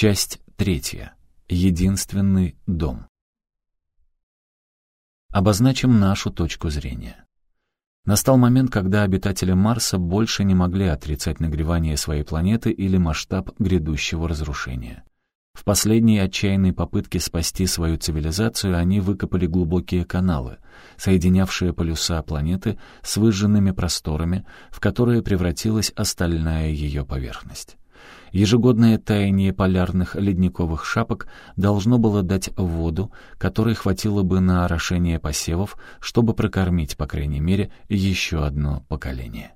Часть третья. Единственный дом. Обозначим нашу точку зрения. Настал момент, когда обитатели Марса больше не могли отрицать нагревание своей планеты или масштаб грядущего разрушения. В последней отчаянной попытке спасти свою цивилизацию они выкопали глубокие каналы, соединявшие полюса планеты с выжженными просторами, в которые превратилась остальная ее поверхность. Ежегодное таяние полярных ледниковых шапок должно было дать воду, которой хватило бы на орошение посевов, чтобы прокормить, по крайней мере, еще одно поколение.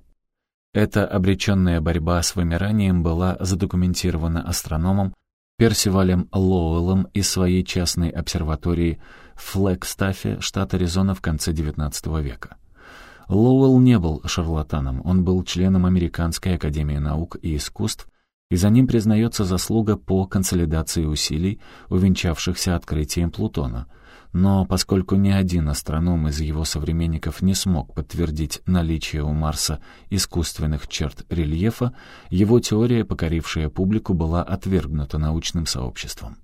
Эта обреченная борьба с вымиранием была задокументирована астрономом Персивалем Лоуэллом из своей частной обсерватории в Флэгстафе, штат Аризона в конце XIX века. Лоуэлл не был шарлатаном, он был членом Американской академии наук и искусств, и за ним признается заслуга по консолидации усилий, увенчавшихся открытием Плутона — но поскольку ни один астроном из его современников не смог подтвердить наличие у Марса искусственных черт рельефа, его теория, покорившая публику, была отвергнута научным сообществом.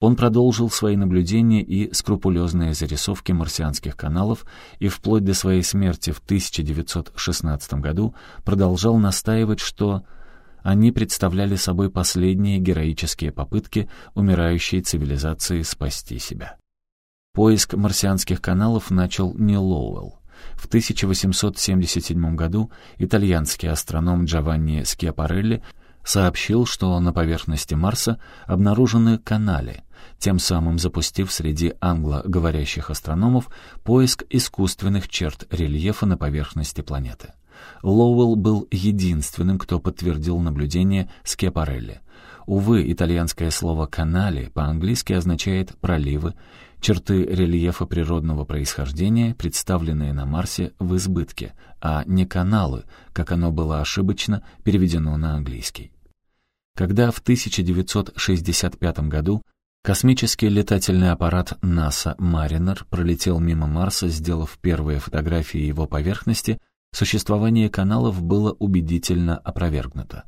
Он продолжил свои наблюдения и скрупулезные зарисовки марсианских каналов и вплоть до своей смерти в 1916 году продолжал настаивать, что они представляли собой последние героические попытки умирающей цивилизации спасти себя. Поиск марсианских каналов начал не Лоуэлл. В 1877 году итальянский астроном Джованни Скиапарелли сообщил, что на поверхности Марса обнаружены канали, тем самым запустив среди англоговорящих астрономов поиск искусственных черт рельефа на поверхности планеты. Лоуэлл был единственным, кто подтвердил наблюдение Скиапарелли. Увы, итальянское слово «канали» по-английски означает «проливы», черты рельефа природного происхождения, представленные на Марсе в избытке, а не каналы, как оно было ошибочно переведено на английский. Когда в 1965 году космический летательный аппарат НАСА «Маринер» пролетел мимо Марса, сделав первые фотографии его поверхности, существование каналов было убедительно опровергнуто.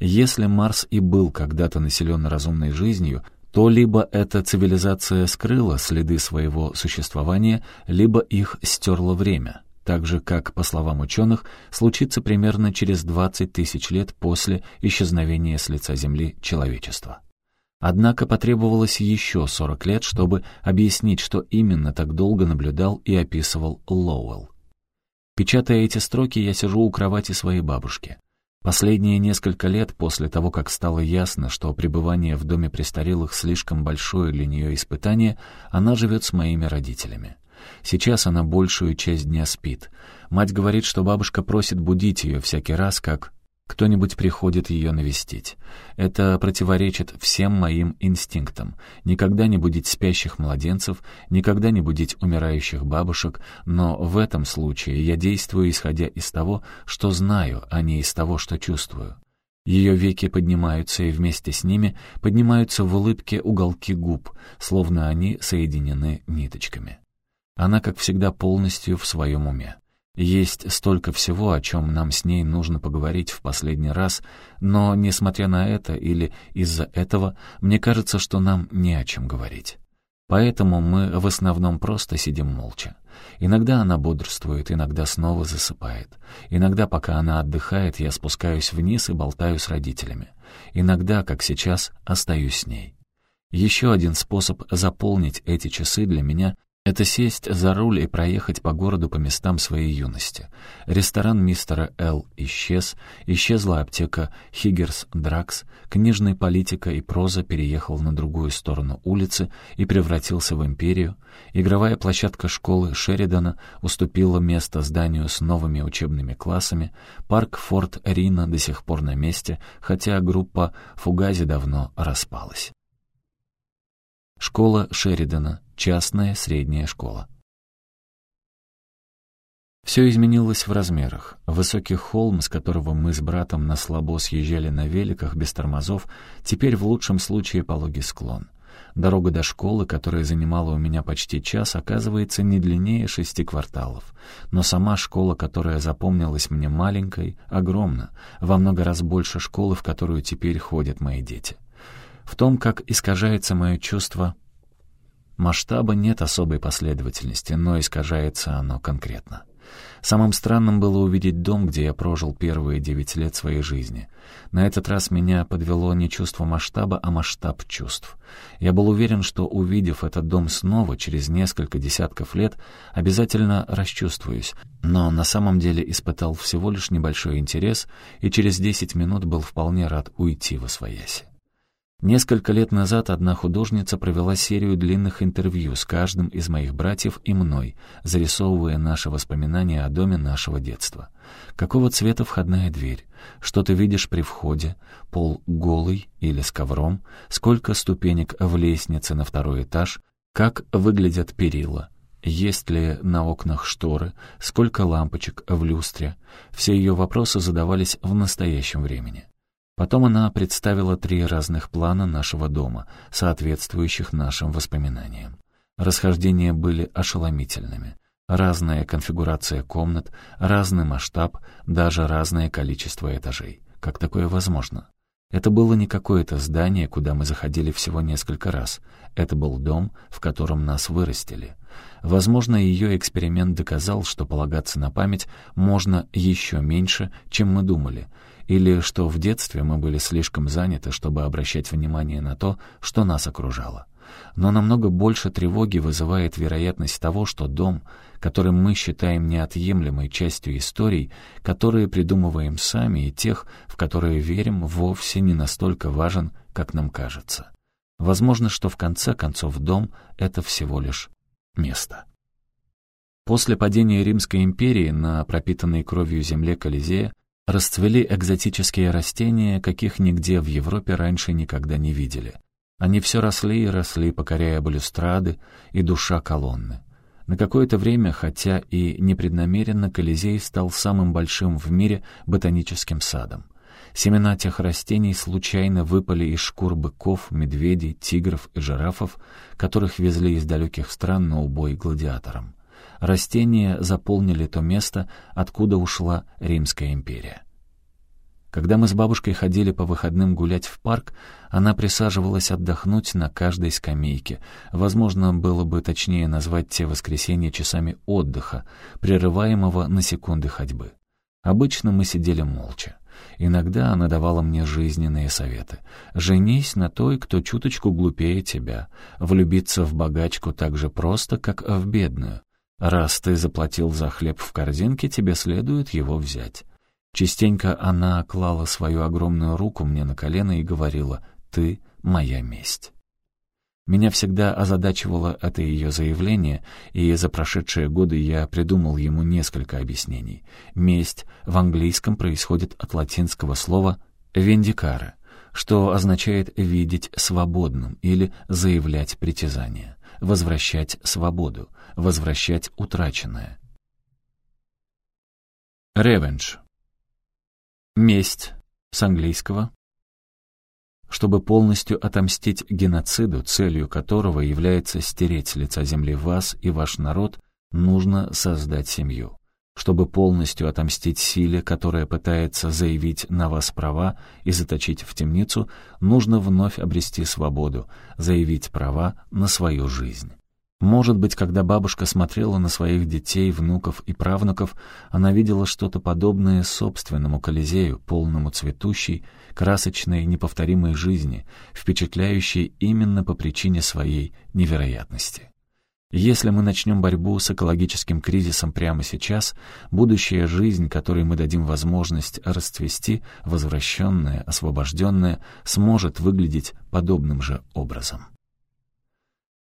Если Марс и был когда-то населен разумной жизнью, то либо эта цивилизация скрыла следы своего существования, либо их стерло время, так же, как, по словам ученых, случится примерно через 20 тысяч лет после исчезновения с лица Земли человечества. Однако потребовалось еще 40 лет, чтобы объяснить, что именно так долго наблюдал и описывал Лоуэлл. Печатая эти строки, я сижу у кровати своей бабушки. Последние несколько лет после того, как стало ясно, что пребывание в доме престарелых слишком большое для нее испытание, она живет с моими родителями. Сейчас она большую часть дня спит. Мать говорит, что бабушка просит будить ее всякий раз, как кто-нибудь приходит ее навестить. Это противоречит всем моим инстинктам. Никогда не будить спящих младенцев, никогда не будить умирающих бабушек, но в этом случае я действую исходя из того, что знаю, а не из того, что чувствую. Ее веки поднимаются, и вместе с ними поднимаются в улыбке уголки губ, словно они соединены ниточками. Она, как всегда, полностью в своем уме. Есть столько всего, о чем нам с ней нужно поговорить в последний раз, но, несмотря на это или из-за этого, мне кажется, что нам не о чем говорить. Поэтому мы в основном просто сидим молча. Иногда она бодрствует, иногда снова засыпает. Иногда, пока она отдыхает, я спускаюсь вниз и болтаю с родителями. Иногда, как сейчас, остаюсь с ней. Еще один способ заполнить эти часы для меня это сесть за руль и проехать по городу по местам своей юности. Ресторан мистера Л. исчез, исчезла аптека Хиггерс Дракс, книжная политика и проза переехал на другую сторону улицы и превратился в империю, игровая площадка школы Шеридана уступила место зданию с новыми учебными классами, парк Форт Рина до сих пор на месте, хотя группа Фугази давно распалась. Школа Шеридана, частная средняя школа. Все изменилось в размерах. Высокий холм, с которого мы с братом на слабо съезжали на великах без тормозов, теперь в лучшем случае пологий склон. Дорога до школы, которая занимала у меня почти час, оказывается не длиннее шести кварталов. Но сама школа, которая запомнилась мне маленькой, огромна, во много раз больше школы, в которую теперь ходят мои дети. В том, как искажается мое чувство масштаба, нет особой последовательности, но искажается оно конкретно. Самым странным было увидеть дом, где я прожил первые девять лет своей жизни. На этот раз меня подвело не чувство масштаба, а масштаб чувств. Я был уверен, что, увидев этот дом снова, через несколько десятков лет, обязательно расчувствуюсь, но на самом деле испытал всего лишь небольшой интерес и через десять минут был вполне рад уйти во свояси. Несколько лет назад одна художница провела серию длинных интервью с каждым из моих братьев и мной, зарисовывая наши воспоминания о доме нашего детства. Какого цвета входная дверь? Что ты видишь при входе? Пол голый или с ковром? Сколько ступенек в лестнице на второй этаж? Как выглядят перила? Есть ли на окнах шторы? Сколько лампочек в люстре? Все ее вопросы задавались в настоящем времени. Потом она представила три разных плана нашего дома, соответствующих нашим воспоминаниям. Расхождения были ошеломительными. Разная конфигурация комнат, разный масштаб, даже разное количество этажей. Как такое возможно? Это было не какое-то здание, куда мы заходили всего несколько раз. Это был дом, в котором нас вырастили. Возможно, ее эксперимент доказал, что полагаться на память можно еще меньше, чем мы думали — или что в детстве мы были слишком заняты, чтобы обращать внимание на то, что нас окружало. Но намного больше тревоги вызывает вероятность того, что дом, который мы считаем неотъемлемой частью историй, которые придумываем сами, и тех, в которые верим, вовсе не настолько важен, как нам кажется. Возможно, что в конце концов дом — это всего лишь место. После падения Римской империи на пропитанной кровью земле Колизея Расцвели экзотические растения, каких нигде в Европе раньше никогда не видели. Они все росли и росли, покоряя балюстрады и душа колонны. На какое-то время, хотя и непреднамеренно, Колизей стал самым большим в мире ботаническим садом. Семена тех растений случайно выпали из шкур быков, медведей, тигров и жирафов, которых везли из далеких стран на убой гладиаторам. Растения заполнили то место, откуда ушла Римская империя. Когда мы с бабушкой ходили по выходным гулять в парк, она присаживалась отдохнуть на каждой скамейке. Возможно, было бы точнее назвать те воскресенья часами отдыха, прерываемого на секунды ходьбы. Обычно мы сидели молча. Иногда она давала мне жизненные советы. «Женись на той, кто чуточку глупее тебя. Влюбиться в богачку так же просто, как в бедную. Раз ты заплатил за хлеб в корзинке, тебе следует его взять. Частенько она клала свою огромную руку мне на колено и говорила «Ты моя месть». Меня всегда озадачивало это ее заявление, и за прошедшие годы я придумал ему несколько объяснений. Месть в английском происходит от латинского слова «вендикаре», что означает «видеть свободным» или «заявлять притязание», «возвращать свободу», возвращать утраченное. Revenge. Месть с английского. Чтобы полностью отомстить геноциду, целью которого является стереть с лица земли вас и ваш народ, нужно создать семью. Чтобы полностью отомстить силе, которая пытается заявить на вас права и заточить в темницу, нужно вновь обрести свободу, заявить права на свою жизнь. Может быть, когда бабушка смотрела на своих детей, внуков и правнуков, она видела что-то подобное собственному Колизею, полному цветущей, красочной, неповторимой жизни, впечатляющей именно по причине своей невероятности. Если мы начнем борьбу с экологическим кризисом прямо сейчас, будущая жизнь, которой мы дадим возможность расцвести, возвращенная, освобожденная, сможет выглядеть подобным же образом.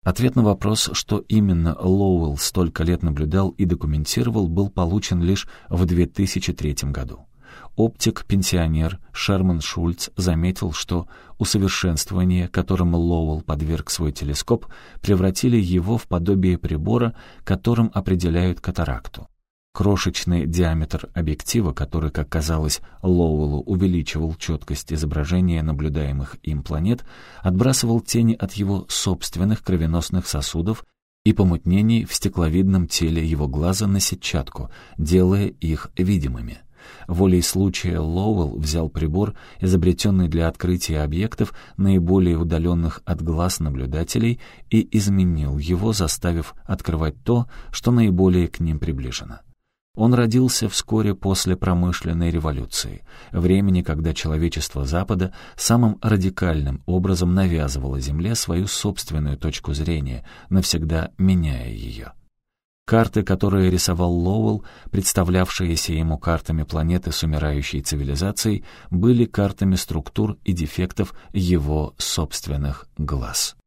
Ответ на вопрос, что именно Лоуэлл столько лет наблюдал и документировал, был получен лишь в 2003 году. Оптик-пенсионер Шерман Шульц заметил, что усовершенствование, которому Лоуэлл подверг свой телескоп, превратили его в подобие прибора, которым определяют катаракту. Крошечный диаметр объектива, который, как казалось, Лоуэллу увеличивал четкость изображения наблюдаемых им планет, отбрасывал тени от его собственных кровеносных сосудов и помутнений в стекловидном теле его глаза на сетчатку, делая их видимыми. Волей случая Лоуэлл взял прибор, изобретенный для открытия объектов, наиболее удаленных от глаз наблюдателей, и изменил его, заставив открывать то, что наиболее к ним приближено. Он родился вскоре после промышленной революции, времени, когда человечество Запада самым радикальным образом навязывало Земле свою собственную точку зрения, навсегда меняя ее. Карты, которые рисовал Лоуэлл, представлявшиеся ему картами планеты с умирающей цивилизацией, были картами структур и дефектов его собственных глаз.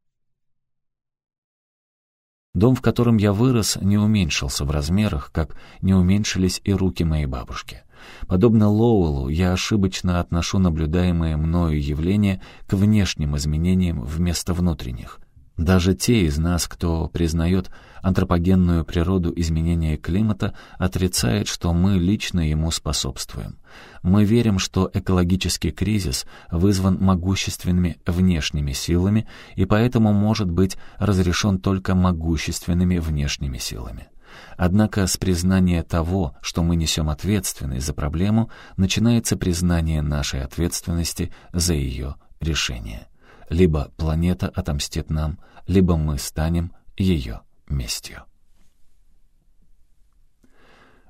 Дом, в котором я вырос, не уменьшился в размерах, как не уменьшились и руки моей бабушки. Подобно Лоуэллу, я ошибочно отношу наблюдаемые мною явления к внешним изменениям вместо внутренних. Даже те из нас, кто признает антропогенную природу изменения климата, отрицает, что мы лично ему способствуем. Мы верим, что экологический кризис вызван могущественными внешними силами и поэтому может быть разрешен только могущественными внешними силами. Однако с признания того, что мы несем ответственность за проблему, начинается признание нашей ответственности за ее решение. Либо планета отомстит нам, либо мы станем ее местью.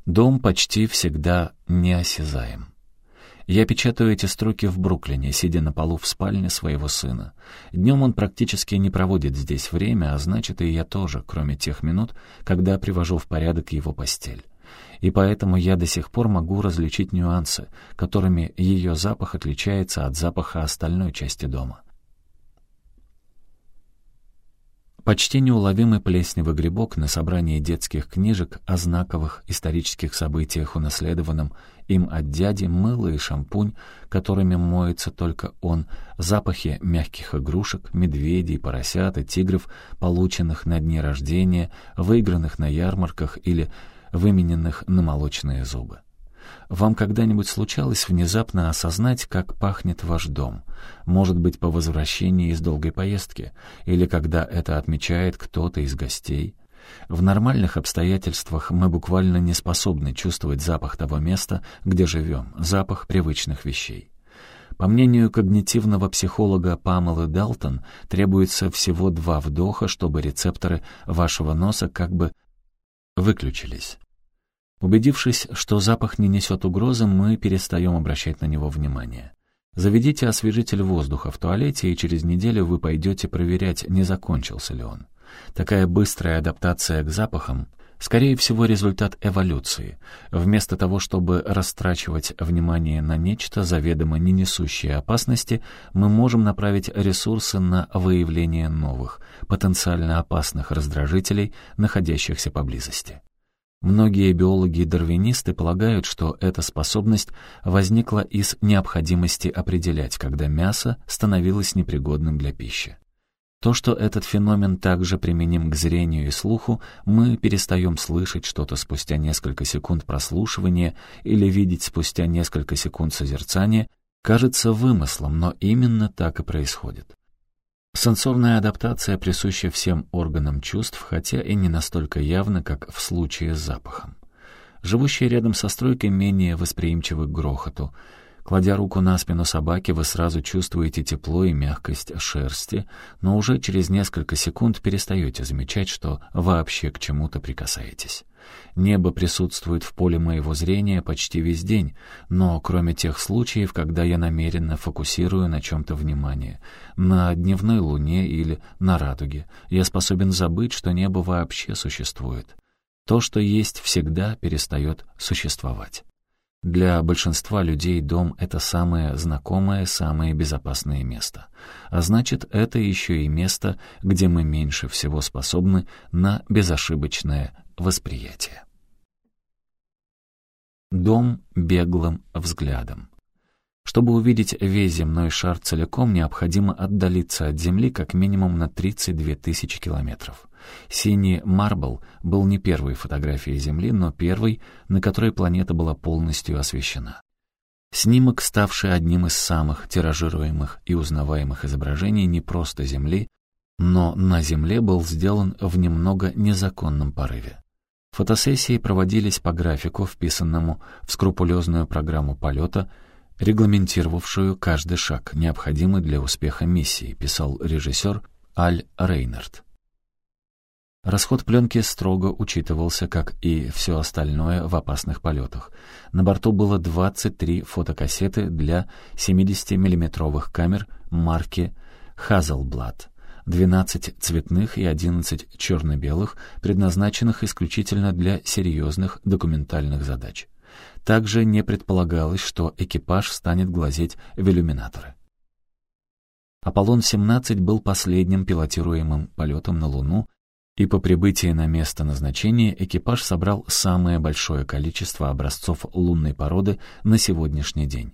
Дом почти всегда неосязаем. Я печатаю эти строки в Бруклине, сидя на полу в спальне своего сына. Днем он практически не проводит здесь время, а значит, и я тоже, кроме тех минут, когда привожу в порядок его постель. И поэтому я до сих пор могу различить нюансы, которыми ее запах отличается от запаха остальной части дома. Почти неуловимый плесневый грибок на собрании детских книжек о знаковых исторических событиях, унаследованном им от дяди, мыло и шампунь, которыми моется только он, запахи мягких игрушек, медведей, поросят и тигров, полученных на дне рождения, выигранных на ярмарках или вымененных на молочные зубы. Вам когда-нибудь случалось внезапно осознать, как пахнет ваш дом? Может быть, по возвращении из долгой поездки, или когда это отмечает кто-то из гостей? В нормальных обстоятельствах мы буквально не способны чувствовать запах того места, где живем, запах привычных вещей. По мнению когнитивного психолога Памелы Далтон, требуется всего два вдоха, чтобы рецепторы вашего носа как бы выключились. Убедившись, что запах не несет угрозы, мы перестаем обращать на него внимание. Заведите освежитель воздуха в туалете, и через неделю вы пойдете проверять, не закончился ли он. Такая быстрая адаптация к запахам скорее всего, результат эволюции. Вместо того, чтобы растрачивать внимание на нечто, заведомо не несущее опасности, мы можем направить ресурсы на выявление новых, потенциально опасных раздражителей, находящихся поблизости. Многие биологи и дарвинисты полагают, что эта способность возникла из необходимости определять, когда мясо становилось непригодным для пищи. То, что этот феномен также применим к зрению и слуху, мы перестаем слышать что-то спустя несколько секунд прослушивания или видеть спустя несколько секунд созерцания, кажется вымыслом, но именно так и происходит. Сенсорная адаптация присуща всем органам чувств, хотя и не настолько явно, как в случае с запахом. Живущие рядом со стройкой менее восприимчивы к грохоту. Кладя руку на спину собаки, вы сразу чувствуете тепло и мягкость шерсти, но уже через несколько секунд перестаете замечать, что вообще к чему-то прикасаетесь. Небо присутствует в поле моего зрения почти весь день, но кроме тех случаев, когда я намеренно фокусирую на чем-то внимание, на дневной луне или на радуге, я способен забыть, что небо вообще существует. То, что есть, всегда перестает существовать. Для большинства людей дом — это самое знакомое, самое безопасное место. А значит, это еще и место, где мы меньше всего способны на безошибочное восприятие. Дом беглым взглядом. Чтобы увидеть весь земной шар целиком, необходимо отдалиться от Земли как минимум на 32 тысячи километров. Синий марбл был не первой фотографией Земли, но первой, на которой планета была полностью освещена. Снимок, ставший одним из самых тиражируемых и узнаваемых изображений не просто Земли, но на Земле был сделан в немного незаконном порыве. Фотосессии проводились по графику, вписанному в скрупулезную программу полета, регламентировавшую каждый шаг, необходимый для успеха миссии, писал режиссер Аль Рейнард. Расход пленки строго учитывался, как и все остальное в опасных полетах. На борту было 23 фотокассеты для 70-миллиметровых камер марки «Хазлблад», 12 цветных и 11 черно-белых, предназначенных исключительно для серьезных документальных задач. Также не предполагалось, что экипаж станет глазеть в иллюминаторы. «Аполлон-17» был последним пилотируемым полетом на Луну, и по прибытии на место назначения экипаж собрал самое большое количество образцов лунной породы на сегодняшний день.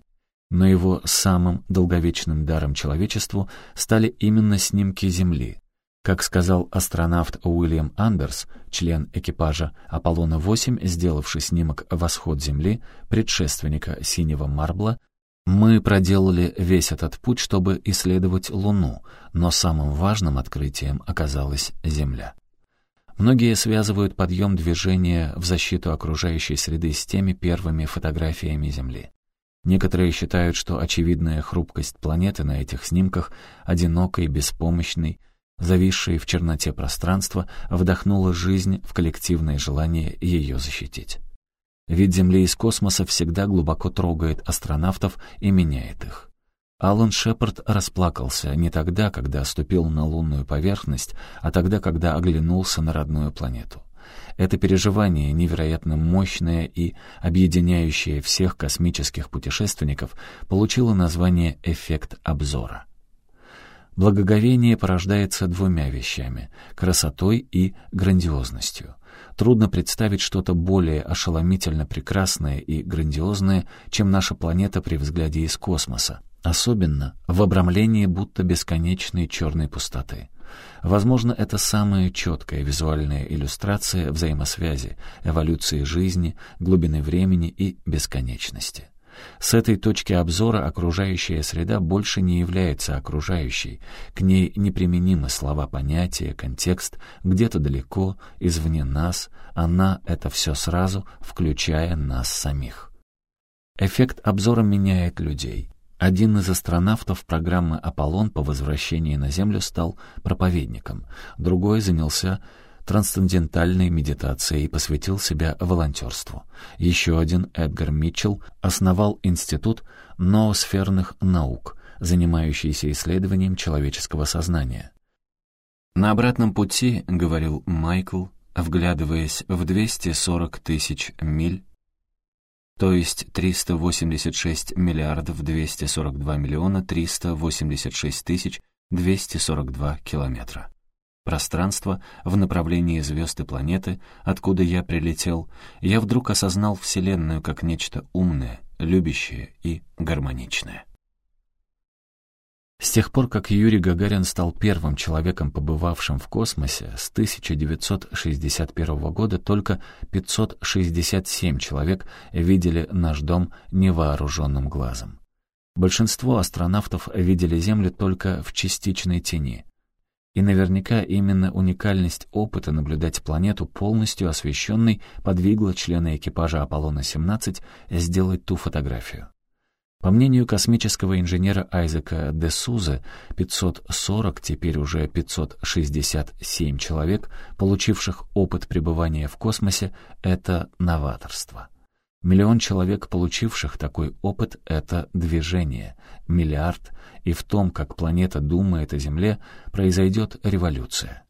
Но его самым долговечным даром человечеству стали именно снимки Земли. Как сказал астронавт Уильям Андерс, член экипажа Аполлона-8, сделавший снимок «Восход Земли», предшественника «Синего марбла», мы проделали весь этот путь, чтобы исследовать Луну, но самым важным открытием оказалась Земля. Многие связывают подъем движения в защиту окружающей среды с теми первыми фотографиями Земли. Некоторые считают, что очевидная хрупкость планеты на этих снимках, одинокой, беспомощной, зависшей в черноте пространства, вдохнула жизнь в коллективное желание ее защитить. Вид Земли из космоса всегда глубоко трогает астронавтов и меняет их. Алан Шепард расплакался не тогда, когда ступил на лунную поверхность, а тогда, когда оглянулся на родную планету. Это переживание, невероятно мощное и объединяющее всех космических путешественников, получило название «эффект обзора». Благоговение порождается двумя вещами — красотой и грандиозностью. Трудно представить что-то более ошеломительно прекрасное и грандиозное, чем наша планета при взгляде из космоса, Особенно в обрамлении будто бесконечной черной пустоты. Возможно, это самая четкая визуальная иллюстрация взаимосвязи, эволюции жизни, глубины времени и бесконечности. С этой точки обзора окружающая среда больше не является окружающей, к ней неприменимы слова, понятия, контекст, где-то далеко, извне нас, она — это все сразу, включая нас самих. Эффект обзора меняет людей. Один из астронавтов программы «Аполлон» по возвращении на Землю стал проповедником, другой занялся трансцендентальной медитацией и посвятил себя волонтерству. Еще один, Эдгар Митчелл, основал Институт ноосферных наук, занимающийся исследованием человеческого сознания. «На обратном пути, — говорил Майкл, вглядываясь в 240 тысяч миль то есть 386 миллиардов 242 миллиона 386 тысяч 242 километра. Пространство в направлении звезд и планеты, откуда я прилетел, я вдруг осознал Вселенную как нечто умное, любящее и гармоничное. С тех пор, как Юрий Гагарин стал первым человеком, побывавшим в космосе, с 1961 года только 567 человек видели наш дом невооруженным глазом. Большинство астронавтов видели Землю только в частичной тени. И наверняка именно уникальность опыта наблюдать планету полностью освещенной подвигла члена экипажа Аполлона-17 сделать ту фотографию. По мнению космического инженера Айзека де Суза, 540, теперь уже 567 человек, получивших опыт пребывания в космосе, это новаторство. Миллион человек, получивших такой опыт, это движение, миллиард, и в том, как планета думает о Земле, произойдет революция.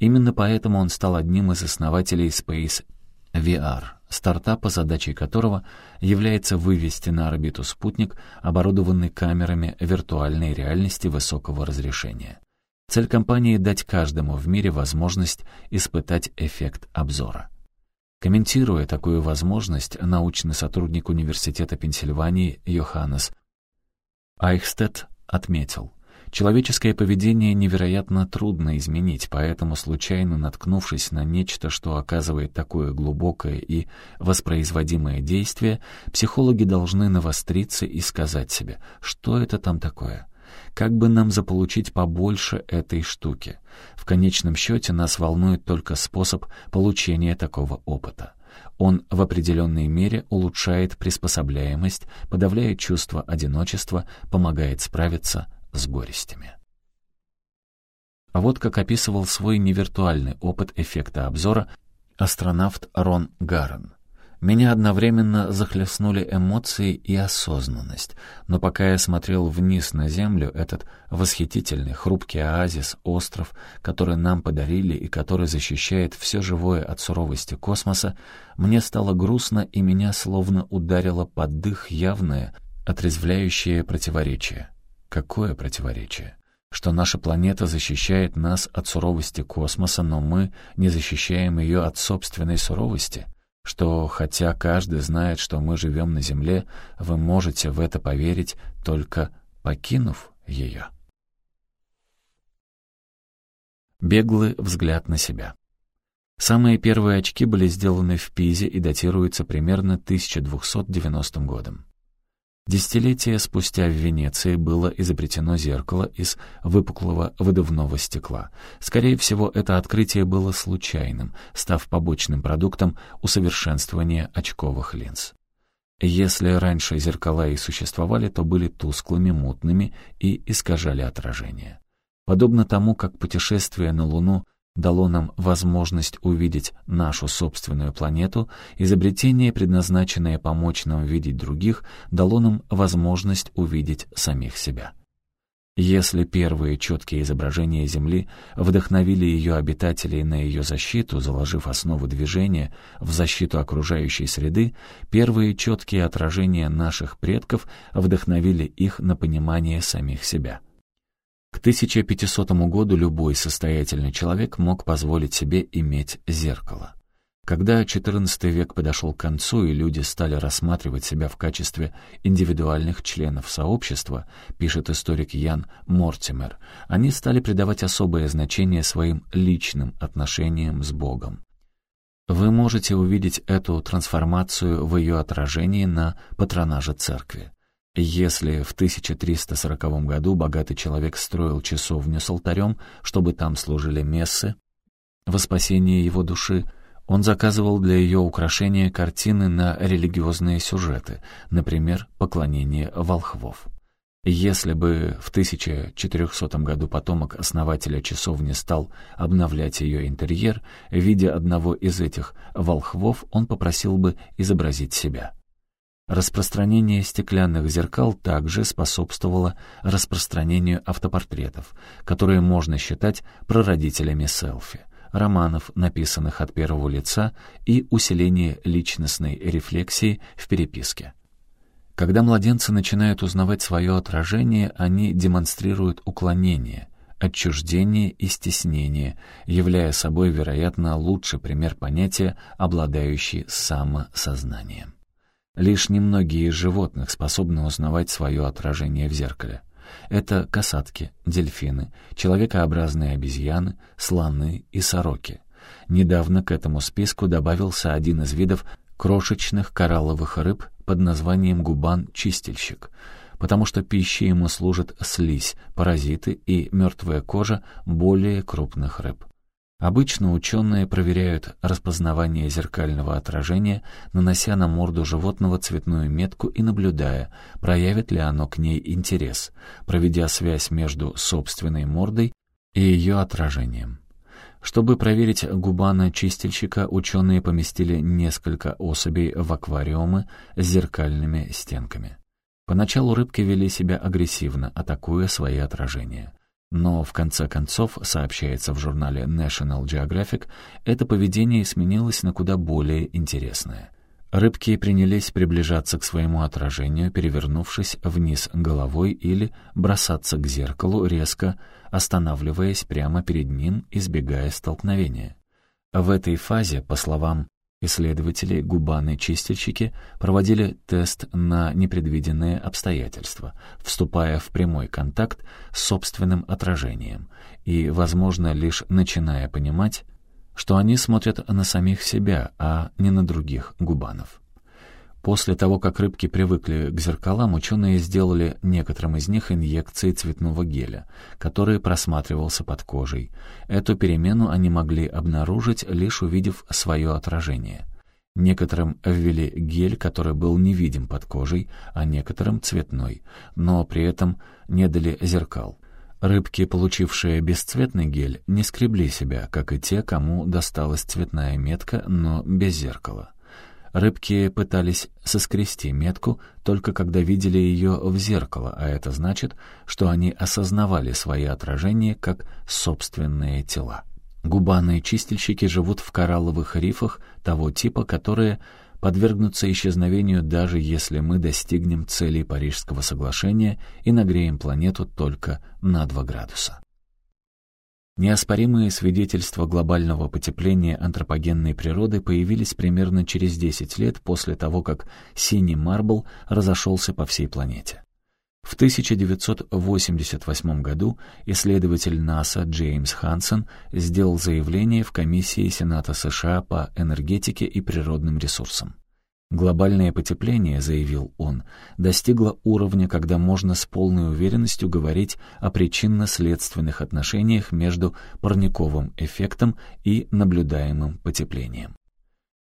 Именно поэтому он стал одним из основателей Space VR — стартапа, задачей которого является вывести на орбиту спутник, оборудованный камерами виртуальной реальности высокого разрешения. Цель компании — дать каждому в мире возможность испытать эффект обзора. Комментируя такую возможность, научный сотрудник Университета Пенсильвании Йоханнес Айхстед отметил, Человеческое поведение невероятно трудно изменить, поэтому, случайно наткнувшись на нечто, что оказывает такое глубокое и воспроизводимое действие, психологи должны навостриться и сказать себе, что это там такое. Как бы нам заполучить побольше этой штуки? В конечном счете нас волнует только способ получения такого опыта. Он в определенной мере улучшает приспособляемость, подавляет чувство одиночества, помогает справиться с горестями. А вот как описывал свой невиртуальный опыт эффекта обзора астронавт Рон Гаррен. Меня одновременно захлестнули эмоции и осознанность, но пока я смотрел вниз на Землю, этот восхитительный, хрупкий оазис, остров, который нам подарили и который защищает все живое от суровости космоса, мне стало грустно и меня словно ударило под дых явное, отрезвляющее противоречие. Какое противоречие? Что наша планета защищает нас от суровости космоса, но мы не защищаем ее от собственной суровости — что хотя каждый знает, что мы живем на Земле, вы можете в это поверить, только покинув ее. Беглый взгляд на себя. Самые первые очки были сделаны в Пизе и датируются примерно 1290 годом. Десятилетия спустя в Венеции было изобретено зеркало из выпуклого выдувного стекла. Скорее всего, это открытие было случайным, став побочным продуктом усовершенствования очковых линз. Если раньше зеркала и существовали, то были тусклыми, мутными и искажали отражение. Подобно тому, как путешествие на Луну — дало нам возможность увидеть нашу собственную планету, изобретение, предназначенное помочь нам видеть других, дало нам возможность увидеть самих себя. Если первые четкие изображения Земли вдохновили ее обитателей на ее защиту, заложив основу движения в защиту окружающей среды, первые четкие отражения наших предков вдохновили их на понимание самих себя. К 1500 году любой состоятельный человек мог позволить себе иметь зеркало. Когда XIV век подошел к концу и люди стали рассматривать себя в качестве индивидуальных членов сообщества, пишет историк Ян Мортимер, они стали придавать особое значение своим личным отношениям с Богом. Вы можете увидеть эту трансформацию в ее отражении на патронаже церкви. Если в 1340 году богатый человек строил часовню с алтарем, чтобы там служили мессы, во спасение его души, он заказывал для ее украшения картины на религиозные сюжеты, например, поклонение волхвов. Если бы в 1400 году потомок основателя часовни стал обновлять ее интерьер, видя одного из этих волхвов, он попросил бы изобразить себя. Распространение стеклянных зеркал также способствовало распространению автопортретов, которые можно считать прародителями селфи, романов, написанных от первого лица, и усиление личностной рефлексии в переписке. Когда младенцы начинают узнавать свое отражение, они демонстрируют уклонение, отчуждение и стеснение, являя собой, вероятно, лучший пример понятия, обладающий самосознанием. Лишь немногие из животных способны узнавать свое отражение в зеркале. Это касатки, дельфины, человекообразные обезьяны, слоны и сороки. Недавно к этому списку добавился один из видов крошечных коралловых рыб под названием губан-чистильщик, потому что пищей ему служат слизь, паразиты и мертвая кожа более крупных рыб. Обычно ученые проверяют распознавание зеркального отражения, нанося на морду животного цветную метку и наблюдая, проявит ли оно к ней интерес, проведя связь между собственной мордой и ее отражением. Чтобы проверить губана-чистильщика, ученые поместили несколько особей в аквариумы с зеркальными стенками. Поначалу рыбки вели себя агрессивно, атакуя свои отражения. Но в конце концов, сообщается в журнале National Geographic, это поведение сменилось на куда более интересное. Рыбки принялись приближаться к своему отражению, перевернувшись вниз головой или бросаться к зеркалу, резко останавливаясь прямо перед ним, избегая столкновения. В этой фазе, по словам Исследователи, губаны-чистильщики проводили тест на непредвиденные обстоятельства, вступая в прямой контакт с собственным отражением и, возможно, лишь начиная понимать, что они смотрят на самих себя, а не на других губанов. После того, как рыбки привыкли к зеркалам, ученые сделали некоторым из них инъекции цветного геля, который просматривался под кожей. Эту перемену они могли обнаружить, лишь увидев свое отражение. Некоторым ввели гель, который был невидим под кожей, а некоторым цветной, но при этом не дали зеркал. Рыбки, получившие бесцветный гель, не скребли себя, как и те, кому досталась цветная метка, но без зеркала. Рыбки пытались соскрести метку только когда видели ее в зеркало, а это значит, что они осознавали свои отражения как собственные тела. Губаные чистильщики живут в коралловых рифах того типа, которые подвергнутся исчезновению даже если мы достигнем целей Парижского соглашения и нагреем планету только на 2 градуса. Неоспоримые свидетельства глобального потепления антропогенной природы появились примерно через 10 лет после того, как синий марбл разошелся по всей планете. В 1988 году исследователь НАСА Джеймс Хансен сделал заявление в комиссии Сената США по энергетике и природным ресурсам. Глобальное потепление, заявил он, достигло уровня, когда можно с полной уверенностью говорить о причинно-следственных отношениях между парниковым эффектом и наблюдаемым потеплением.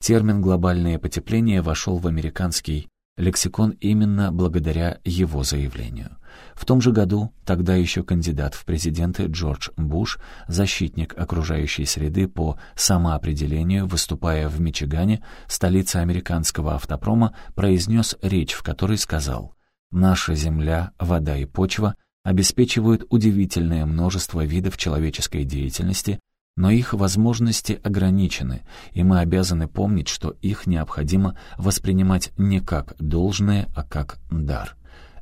Термин «глобальное потепление» вошел в американский лексикон именно благодаря его заявлению. В том же году тогда еще кандидат в президенты Джордж Буш, защитник окружающей среды по самоопределению, выступая в Мичигане, столице американского автопрома, произнес речь, в которой сказал «Наша земля, вода и почва обеспечивают удивительное множество видов человеческой деятельности, но их возможности ограничены, и мы обязаны помнить, что их необходимо воспринимать не как должное, а как дар.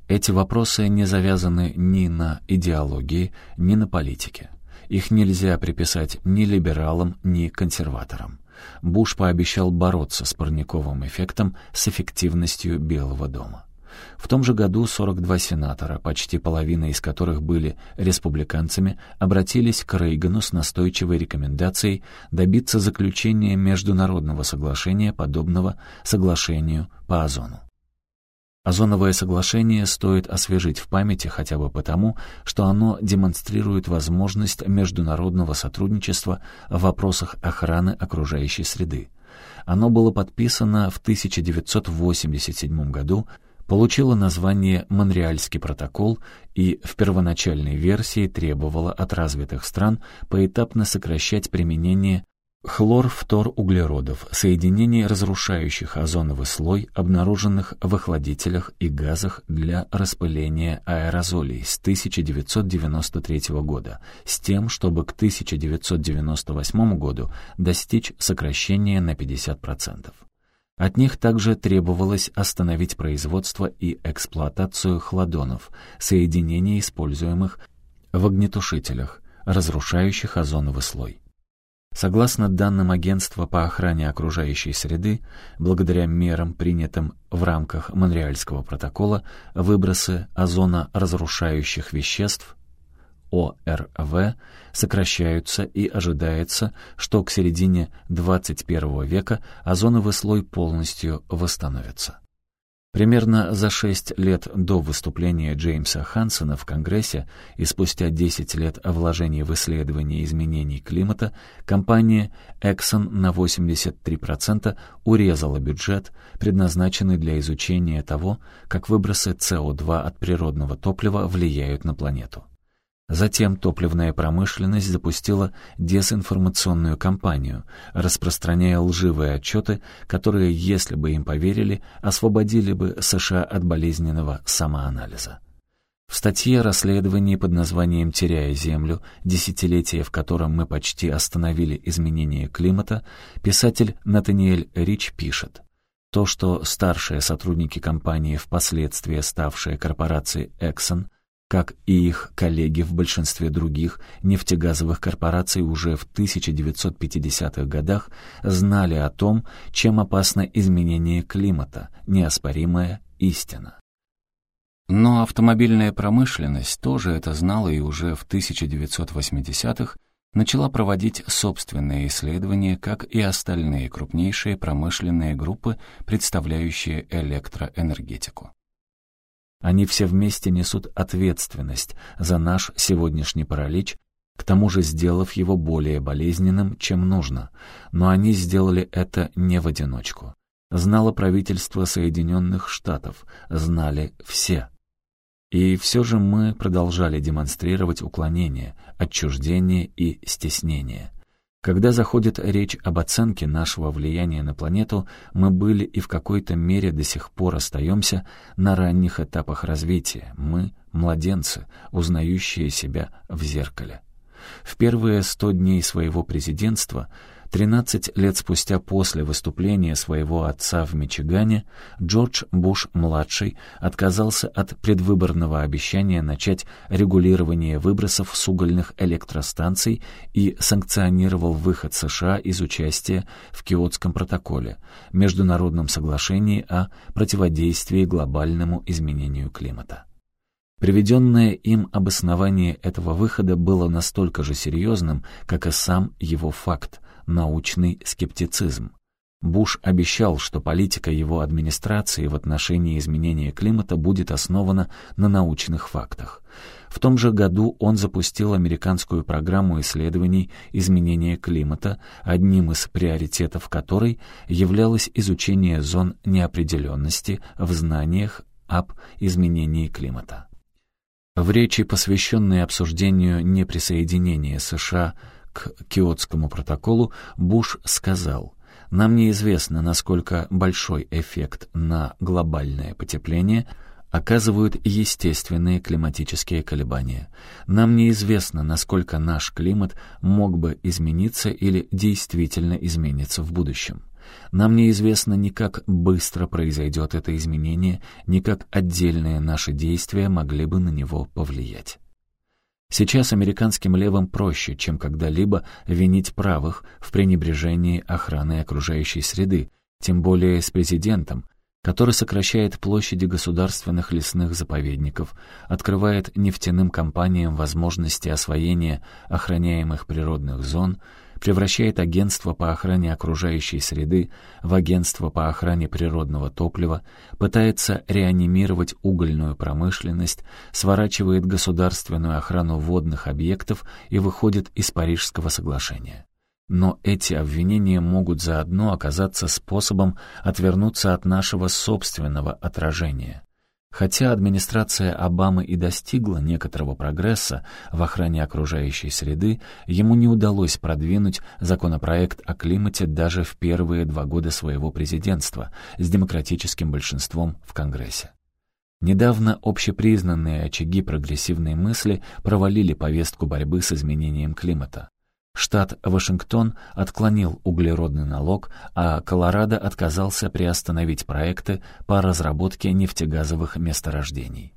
Эти вопросы не завязаны ни на идеологии, ни на политике. Их нельзя приписать ни либералам, ни консерваторам. Буш пообещал бороться с парниковым эффектом с эффективностью Белого дома. В том же году 42 сенатора, почти половина из которых были республиканцами, обратились к Рейгану с настойчивой рекомендацией добиться заключения международного соглашения, подобного соглашению по озону. Озоновое соглашение стоит освежить в памяти хотя бы потому, что оно демонстрирует возможность международного сотрудничества в вопросах охраны окружающей среды. Оно было подписано в 1987 году получила название «Монреальский протокол» и в первоначальной версии требовала от развитых стран поэтапно сокращать применение хлорфторуглеродов, соединений, разрушающих озоновый слой, обнаруженных в охладителях и газах для распыления аэрозолей с 1993 года, с тем, чтобы к 1998 году достичь сокращения на 50%. От них также требовалось остановить производство и эксплуатацию хладонов, соединений, используемых в огнетушителях, разрушающих озоновый слой. Согласно данным Агентства по охране окружающей среды, благодаря мерам, принятым в рамках Монреальского протокола, выбросы озоноразрушающих веществ ОРВ сокращаются и ожидается, что к середине 21 века озоновый слой полностью восстановится. Примерно за шесть лет до выступления Джеймса Хансена в Конгрессе и спустя 10 лет вложений в исследование изменений климата, компания Exxon на 83% урезала бюджет, предназначенный для изучения того, как выбросы СО2 от природного топлива влияют на планету. Затем топливная промышленность запустила дезинформационную кампанию, распространяя лживые отчеты, которые, если бы им поверили, освободили бы США от болезненного самоанализа. В статье расследовании под названием «Теряя Землю. Десятилетие, в котором мы почти остановили изменение климата», писатель Натаниэль Рич пишет. То, что старшие сотрудники компании, впоследствии ставшие корпорацией Exxon, как и их коллеги в большинстве других нефтегазовых корпораций уже в 1950-х годах, знали о том, чем опасно изменение климата, неоспоримая истина. Но автомобильная промышленность тоже это знала и уже в 1980-х начала проводить собственные исследования, как и остальные крупнейшие промышленные группы, представляющие электроэнергетику. Они все вместе несут ответственность за наш сегодняшний паралич, к тому же сделав его более болезненным, чем нужно. Но они сделали это не в одиночку. Знало правительство Соединенных Штатов, знали все. И все же мы продолжали демонстрировать уклонение, отчуждение и стеснение. Когда заходит речь об оценке нашего влияния на планету, мы были и в какой-то мере до сих пор остаемся на ранних этапах развития. Мы — младенцы, узнающие себя в зеркале. В первые сто дней своего президентства — Тринадцать лет спустя после выступления своего отца в Мичигане Джордж Буш-младший отказался от предвыборного обещания начать регулирование выбросов с угольных электростанций и санкционировал выход США из участия в Киотском протоколе, международном соглашении о противодействии глобальному изменению климата. Приведенное им обоснование этого выхода было настолько же серьезным, как и сам его факт — научный скептицизм. Буш обещал, что политика его администрации в отношении изменения климата будет основана на научных фактах. В том же году он запустил американскую программу исследований изменения климата, одним из приоритетов которой являлось изучение зон неопределенности в знаниях об изменении климата. В речи, посвященной обсуждению неприсоединения США к Киотскому протоколу, Буш сказал, «Нам неизвестно, насколько большой эффект на глобальное потепление оказывают естественные климатические колебания. Нам неизвестно, насколько наш климат мог бы измениться или действительно изменится в будущем. Нам неизвестно ни как быстро произойдет это изменение, ни как отдельные наши действия могли бы на него повлиять. Сейчас американским левым проще, чем когда-либо винить правых в пренебрежении охраной окружающей среды, тем более с президентом, который сокращает площади государственных лесных заповедников, открывает нефтяным компаниям возможности освоения охраняемых природных зон, превращает агентство по охране окружающей среды в агентство по охране природного топлива, пытается реанимировать угольную промышленность, сворачивает государственную охрану водных объектов и выходит из Парижского соглашения. Но эти обвинения могут заодно оказаться способом отвернуться от нашего собственного отражения. Хотя администрация Обамы и достигла некоторого прогресса в охране окружающей среды, ему не удалось продвинуть законопроект о климате даже в первые два года своего президентства с демократическим большинством в Конгрессе. Недавно общепризнанные очаги прогрессивной мысли провалили повестку борьбы с изменением климата. Штат Вашингтон отклонил углеродный налог, а Колорадо отказался приостановить проекты по разработке нефтегазовых месторождений.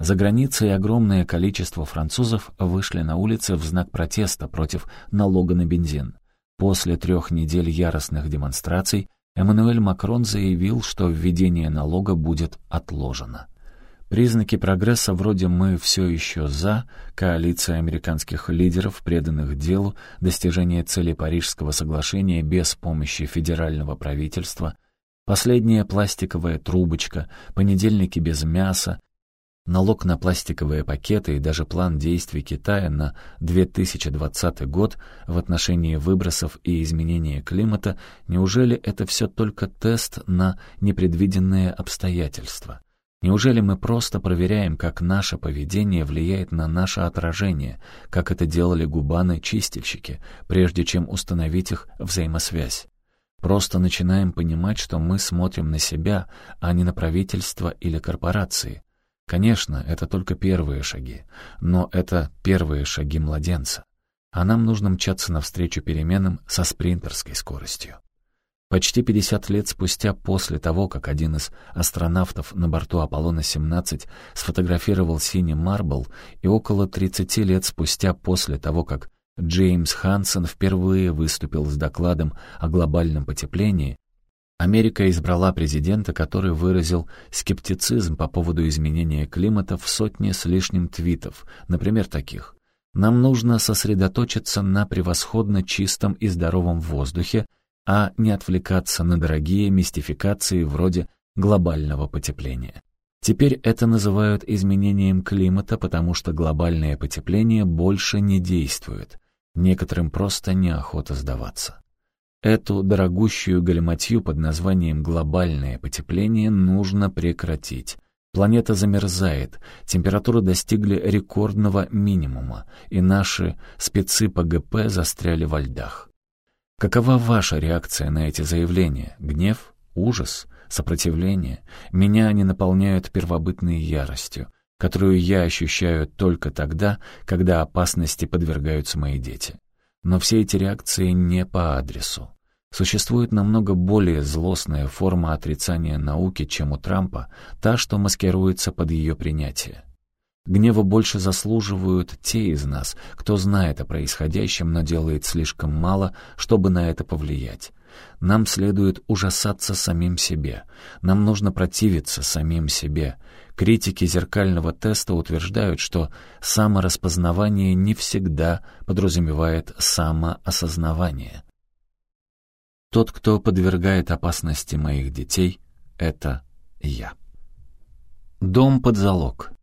За границей огромное количество французов вышли на улицы в знак протеста против налога на бензин. После трех недель яростных демонстраций Эммануэль Макрон заявил, что введение налога будет отложено. Признаки прогресса вроде «мы все еще за», коалиция американских лидеров, преданных делу, достижения цели Парижского соглашения без помощи федерального правительства, последняя пластиковая трубочка, понедельники без мяса, налог на пластиковые пакеты и даже план действий Китая на 2020 год в отношении выбросов и изменения климата, неужели это все только тест на непредвиденные обстоятельства? Неужели мы просто проверяем, как наше поведение влияет на наше отражение, как это делали губаны-чистильщики, прежде чем установить их взаимосвязь? Просто начинаем понимать, что мы смотрим на себя, а не на правительство или корпорации. Конечно, это только первые шаги, но это первые шаги младенца. А нам нужно мчаться навстречу переменам со спринтерской скоростью. Почти 50 лет спустя после того, как один из астронавтов на борту Аполлона-17 сфотографировал синий марбл, и около 30 лет спустя после того, как Джеймс Хансен впервые выступил с докладом о глобальном потеплении, Америка избрала президента, который выразил скептицизм по поводу изменения климата в сотне с лишним твитов, например, таких. Нам нужно сосредоточиться на превосходно чистом и здоровом воздухе, а не отвлекаться на дорогие мистификации вроде глобального потепления. Теперь это называют изменением климата, потому что глобальное потепление больше не действует. Некоторым просто неохота сдаваться. Эту дорогущую галиматью под названием «глобальное потепление» нужно прекратить. Планета замерзает, температуры достигли рекордного минимума, и наши спецы по ГП застряли во льдах. Какова ваша реакция на эти заявления? Гнев? Ужас? Сопротивление? Меня они наполняют первобытной яростью, которую я ощущаю только тогда, когда опасности подвергаются мои дети. Но все эти реакции не по адресу. Существует намного более злостная форма отрицания науки, чем у Трампа, та, что маскируется под ее принятие. Гнева больше заслуживают те из нас, кто знает о происходящем, но делает слишком мало, чтобы на это повлиять. Нам следует ужасаться самим себе. Нам нужно противиться самим себе. Критики зеркального теста утверждают, что самораспознавание не всегда подразумевает самоосознавание. Тот, кто подвергает опасности моих детей, — это я. Дом под залог.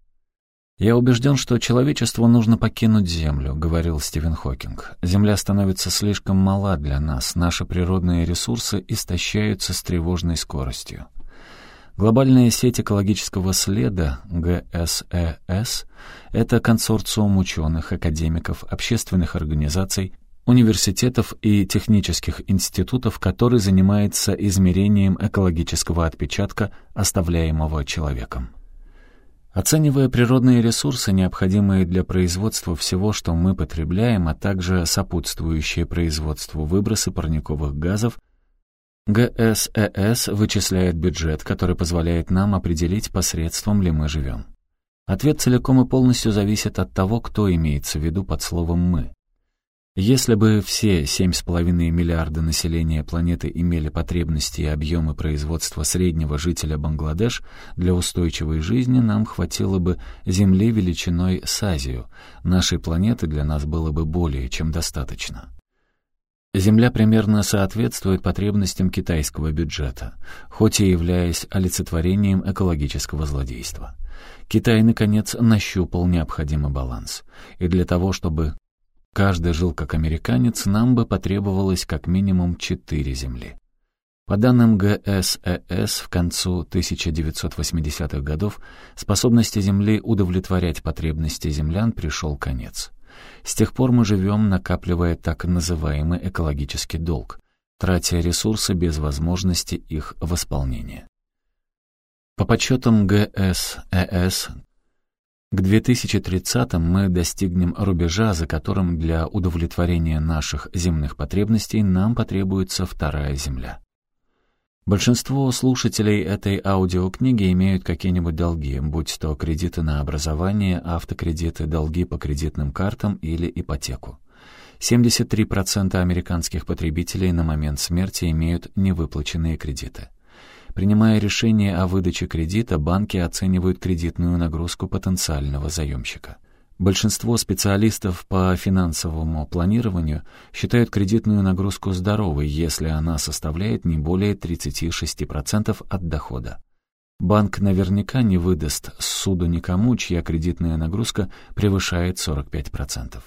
«Я убежден, что человечеству нужно покинуть Землю», — говорил Стивен Хокинг. «Земля становится слишком мала для нас, наши природные ресурсы истощаются с тревожной скоростью». Глобальная сеть экологического следа, ГСЭС, это консорциум ученых, академиков, общественных организаций, университетов и технических институтов, который занимается измерением экологического отпечатка, оставляемого человеком. Оценивая природные ресурсы, необходимые для производства всего, что мы потребляем, а также сопутствующие производству выбросы парниковых газов, ГСЭС вычисляет бюджет, который позволяет нам определить, посредством ли мы живем. Ответ целиком и полностью зависит от того, кто имеется в виду под словом «мы». Если бы все 7,5 миллиарда населения планеты имели потребности и объемы производства среднего жителя Бангладеш, для устойчивой жизни нам хватило бы Земли величиной с Азию. Нашей планеты для нас было бы более чем достаточно. Земля примерно соответствует потребностям китайского бюджета, хоть и являясь олицетворением экологического злодейства. Китай, наконец, нащупал необходимый баланс. И для того, чтобы каждый жил как американец, нам бы потребовалось как минимум четыре земли. По данным ГСЭС, в концу 1980-х годов способности Земли удовлетворять потребности землян пришел конец. С тех пор мы живем, накапливая так называемый экологический долг, тратя ресурсы без возможности их восполнения. По подсчетам ГСЭС, к 2030 мы достигнем рубежа, за которым для удовлетворения наших земных потребностей нам потребуется вторая Земля. Большинство слушателей этой аудиокниги имеют какие-нибудь долги, будь то кредиты на образование, автокредиты, долги по кредитным картам или ипотеку. 73% американских потребителей на момент смерти имеют невыплаченные кредиты. Принимая решение о выдаче кредита, банки оценивают кредитную нагрузку потенциального заемщика. Большинство специалистов по финансовому планированию считают кредитную нагрузку здоровой, если она составляет не более 36% от дохода. Банк наверняка не выдаст суду никому, чья кредитная нагрузка превышает 45%.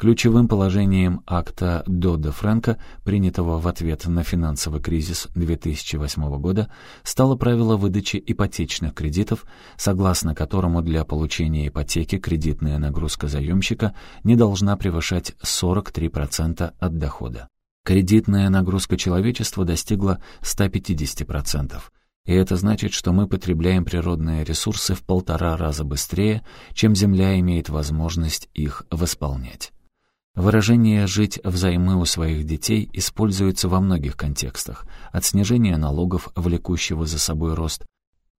Ключевым положением акта Додда-Фрэнка, принятого в ответ на финансовый кризис 2008 года, стало правило выдачи ипотечных кредитов, согласно которому для получения ипотеки кредитная нагрузка заемщика не должна превышать 43% от дохода. Кредитная нагрузка человечества достигла 150%. И это значит, что мы потребляем природные ресурсы в полтора раза быстрее, чем Земля имеет возможность их восполнять. Выражение «жить взаймы у своих детей» используется во многих контекстах, от снижения налогов, влекущего за собой рост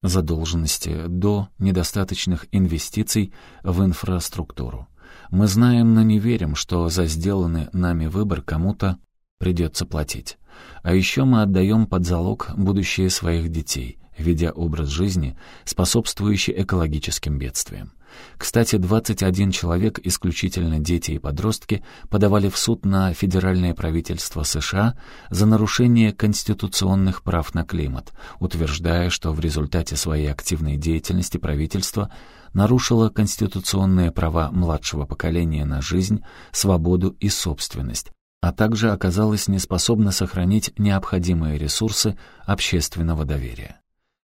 задолженности, до недостаточных инвестиций в инфраструктуру. Мы знаем, но не верим, что за сделанный нами выбор кому-то придется платить. А еще мы отдаем под залог будущее своих детей, ведя образ жизни, способствующий экологическим бедствиям. Кстати, 21 человек, исключительно дети и подростки, подавали в суд на федеральное правительство США за нарушение конституционных прав на климат, утверждая, что в результате своей активной деятельности правительство нарушило конституционные права младшего поколения на жизнь, свободу и собственность, а также оказалось неспособно сохранить необходимые ресурсы общественного доверия.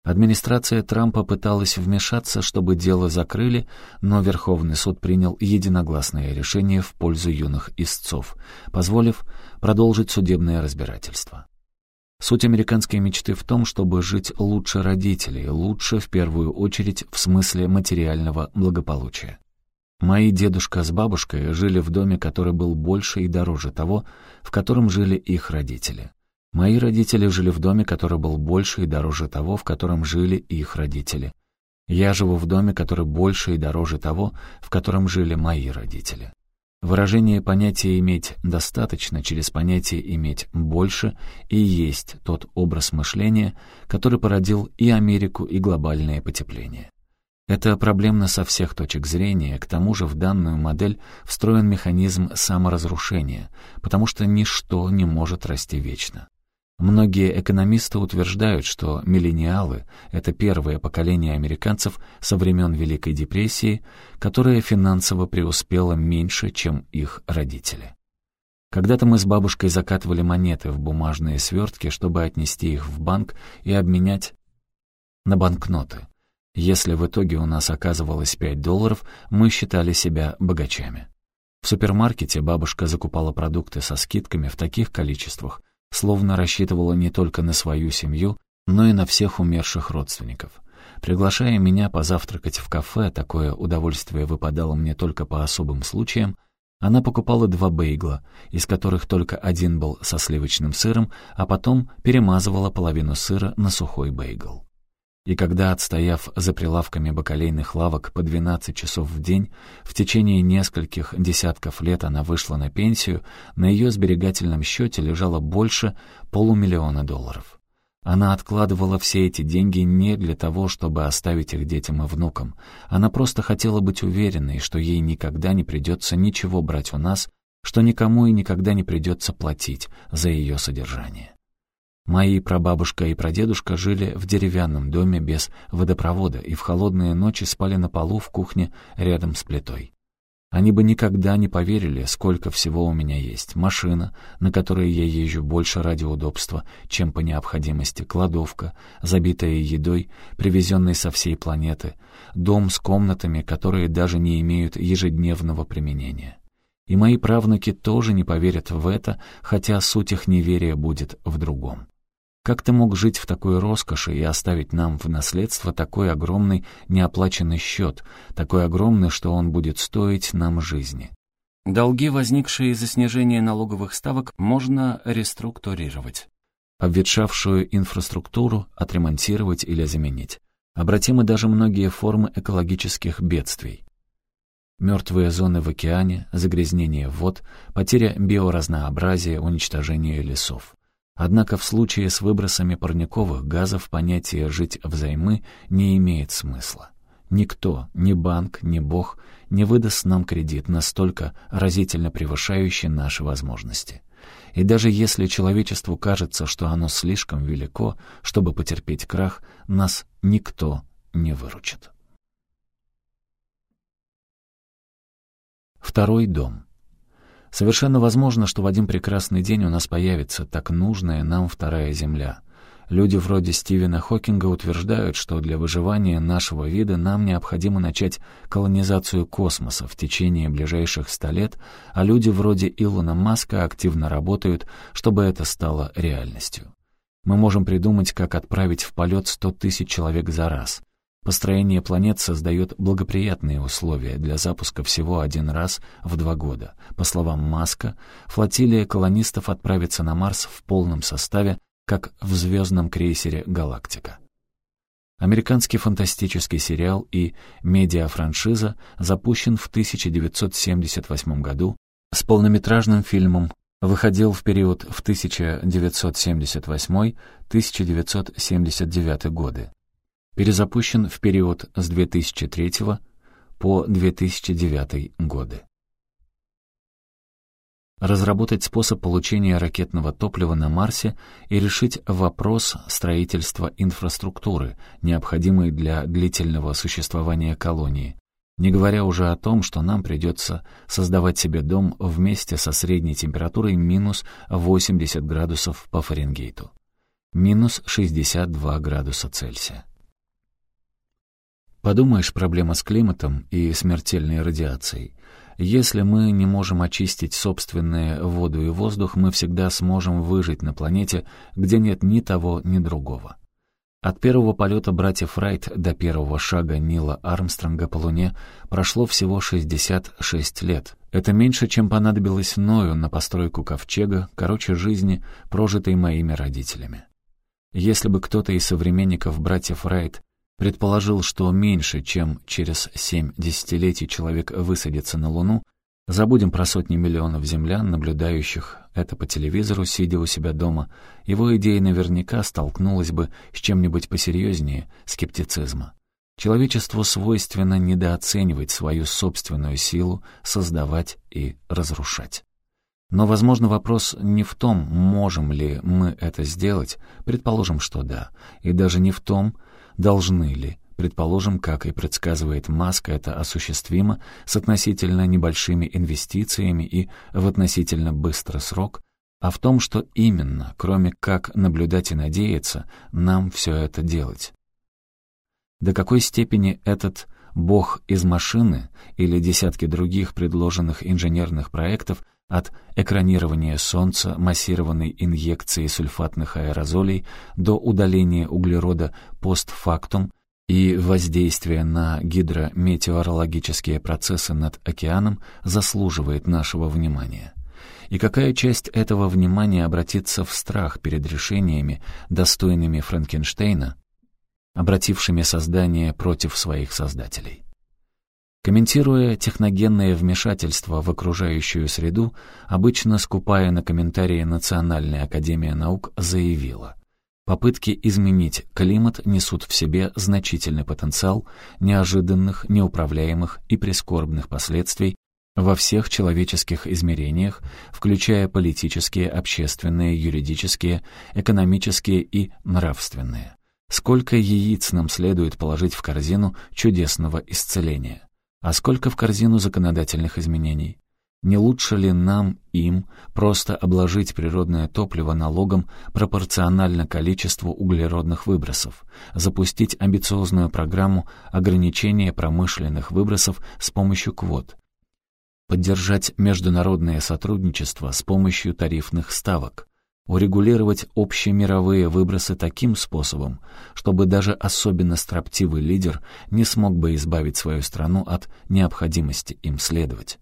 Администрация Трампа пыталась вмешаться, чтобы дело закрыли, но Верховный суд принял единогласное решение в пользу юных истцов, позволив продолжить судебное разбирательство. Суть американской мечты в том, чтобы жить лучше родителей, лучше в первую очередь в смысле материального благополучия. Мои дедушка с бабушкой жили в доме, который был больше и дороже того, в котором жили их родители. Мои родители жили в доме, который был больше и дороже того, в котором жили их родители. Я живу в доме, который больше и дороже того, в котором жили мои родители. Выражение понятия «иметь достаточно» через понятие «иметь больше» и есть тот образ мышления, который породил и Америку, и глобальное потепление. Это проблемно со всех точек зрения, к тому же в данную модель встроен механизм саморазрушения, потому что ничто не может расти вечно. Многие экономисты утверждают, что миллениалы — это первое поколение американцев со времен Великой депрессии, которое финансово преуспело меньше, чем их родители. Когда-то мы с бабушкой закатывали монеты в бумажные свертки, чтобы отнести их в банк и обменять на банкноты. Если в итоге у нас оказывалось 5 долларов, мы считали себя богачами. В супермаркете бабушка закупала продукты со скидками в таких количествах, словно рассчитывала не только на свою семью, но и на всех умерших родственников. Приглашая меня позавтракать в кафе, такое удовольствие выпадало мне только по особым случаям, она покупала два бейгла, из которых только один был со сливочным сыром, а потом перемазывала половину сыра на сухой бейгл. И когда, отстояв за прилавками бакалейных лавок по 12 часов в день, в течение нескольких десятков лет она вышла на пенсию, на ее сберегательном счете лежало больше полумиллиона долларов. Она откладывала все эти деньги не для того, чтобы оставить их детям и внукам. Она просто хотела быть уверенной, что ей никогда не придется ничего брать у нас, что никому и никогда не придется платить за ее содержание. Мои прабабушка и прадедушка жили в деревянном доме без водопровода и в холодные ночи спали на полу в кухне рядом с плитой. Они бы никогда не поверили, сколько всего у меня есть. Машина, на которой я езжу больше ради удобства, чем по необходимости, кладовка, забитая едой, привезенной со всей планеты, дом с комнатами, которые даже не имеют ежедневного применения. И мои правнуки тоже не поверят в это, хотя суть их неверия будет в другом. Как ты мог жить в такой роскоши и оставить нам в наследство такой огромный неоплаченный счет, такой огромный, что он будет стоить нам жизни? Долги, возникшие из-за снижения налоговых ставок, можно реструктурировать. Обветшавшую инфраструктуру отремонтировать или заменить. Обратимы даже многие формы экологических бедствий. Мертвые зоны в океане, загрязнение вод, потеря биоразнообразия, уничтожение лесов. Однако в случае с выбросами парниковых газов понятие «жить взаймы» не имеет смысла. Никто, ни банк, ни Бог не выдаст нам кредит, настолько разительно превышающий наши возможности. И даже если человечеству кажется, что оно слишком велико, чтобы потерпеть крах, нас никто не выручит. Второй дом — Совершенно возможно, что в один прекрасный день у нас появится так нужная нам вторая Земля. Люди вроде Стивена Хокинга утверждают, что для выживания нашего вида нам необходимо начать колонизацию космоса в течение ближайших ста лет, а люди вроде Илона Маска активно работают, чтобы это стало реальностью. Мы можем придумать, как отправить в полет сто тысяч человек за раз, Построение планет создает благоприятные условия для запуска всего один раз в два года. По словам Маска, флотилия колонистов отправится на Марс в полном составе, как в звездном крейсере «Галактика». Американский фантастический сериал и медиафраншиза запущен в 1978 году с полнометражным фильмом выходил в период в 1978-1979 годы. Перезапущен в период с 2003 по 2009 годы. Разработать способ получения ракетного топлива на Марсе и решить вопрос строительства инфраструктуры, необходимой для длительного существования колонии, не говоря уже о том, что нам придется создавать себе дом вместе со средней температурой минус 80 градусов по Фаренгейту, минус 62 градуса Цельсия. Подумаешь, проблема с климатом и смертельной радиацией. Если мы не можем очистить собственные воду и воздух, мы всегда сможем выжить на планете, где нет ни того, ни другого. От первого полета братьев Райт до первого шага Нила Армстронга по Луне прошло всего 66 лет. Это меньше, чем понадобилось Ною на постройку ковчега, короче жизни, прожитой моими родителями. Если бы кто-то из современников братьев Райт предположил, что меньше, чем через семь десятилетий человек высадится на Луну, забудем про сотни миллионов землян, наблюдающих это по телевизору, сидя у себя дома, его идея наверняка столкнулась бы с чем-нибудь посерьезнее скептицизма. Человечеству свойственно недооценивать свою собственную силу, создавать и разрушать. Но, возможно, вопрос не в том, можем ли мы это сделать, предположим, что да, и даже не в том, должны ли. Предположим, как и предсказывает Маск, это осуществимо с относительно небольшими инвестициями и в относительно быстрый срок, а в том, что именно, кроме как наблюдать и надеяться, нам все это делать. До какой степени этот «бог из машины» или десятки других предложенных инженерных проектов от экранирования Солнца, массированной инъекции сульфатных аэрозолей до удаления углерода постфактум и воздействие на гидрометеорологические процессы над океаном заслуживает нашего внимания. И какая часть этого внимания обратится в страх перед решениями, достойными Франкенштейна, обратившими создание против своих создателей? Комментируя техногенное вмешательство в окружающую среду, обычно скупая на комментарии Национальная академия наук заявила, Попытки изменить климат несут в себе значительный потенциал неожиданных, неуправляемых и прискорбных последствий во всех человеческих измерениях, включая политические, общественные, юридические, экономические и нравственные. Сколько яиц нам следует положить в корзину чудесного исцеления, а сколько в корзину законодательных изменений? Не лучше ли нам, им, просто обложить природное топливо налогом пропорционально количеству углеродных выбросов, запустить амбициозную программу ограничения промышленных выбросов с помощью квот, поддержать международное сотрудничество с помощью тарифных ставок, урегулировать общемировые выбросы таким способом, чтобы даже особенно строптивый лидер не смог бы избавить свою страну от необходимости им следовать.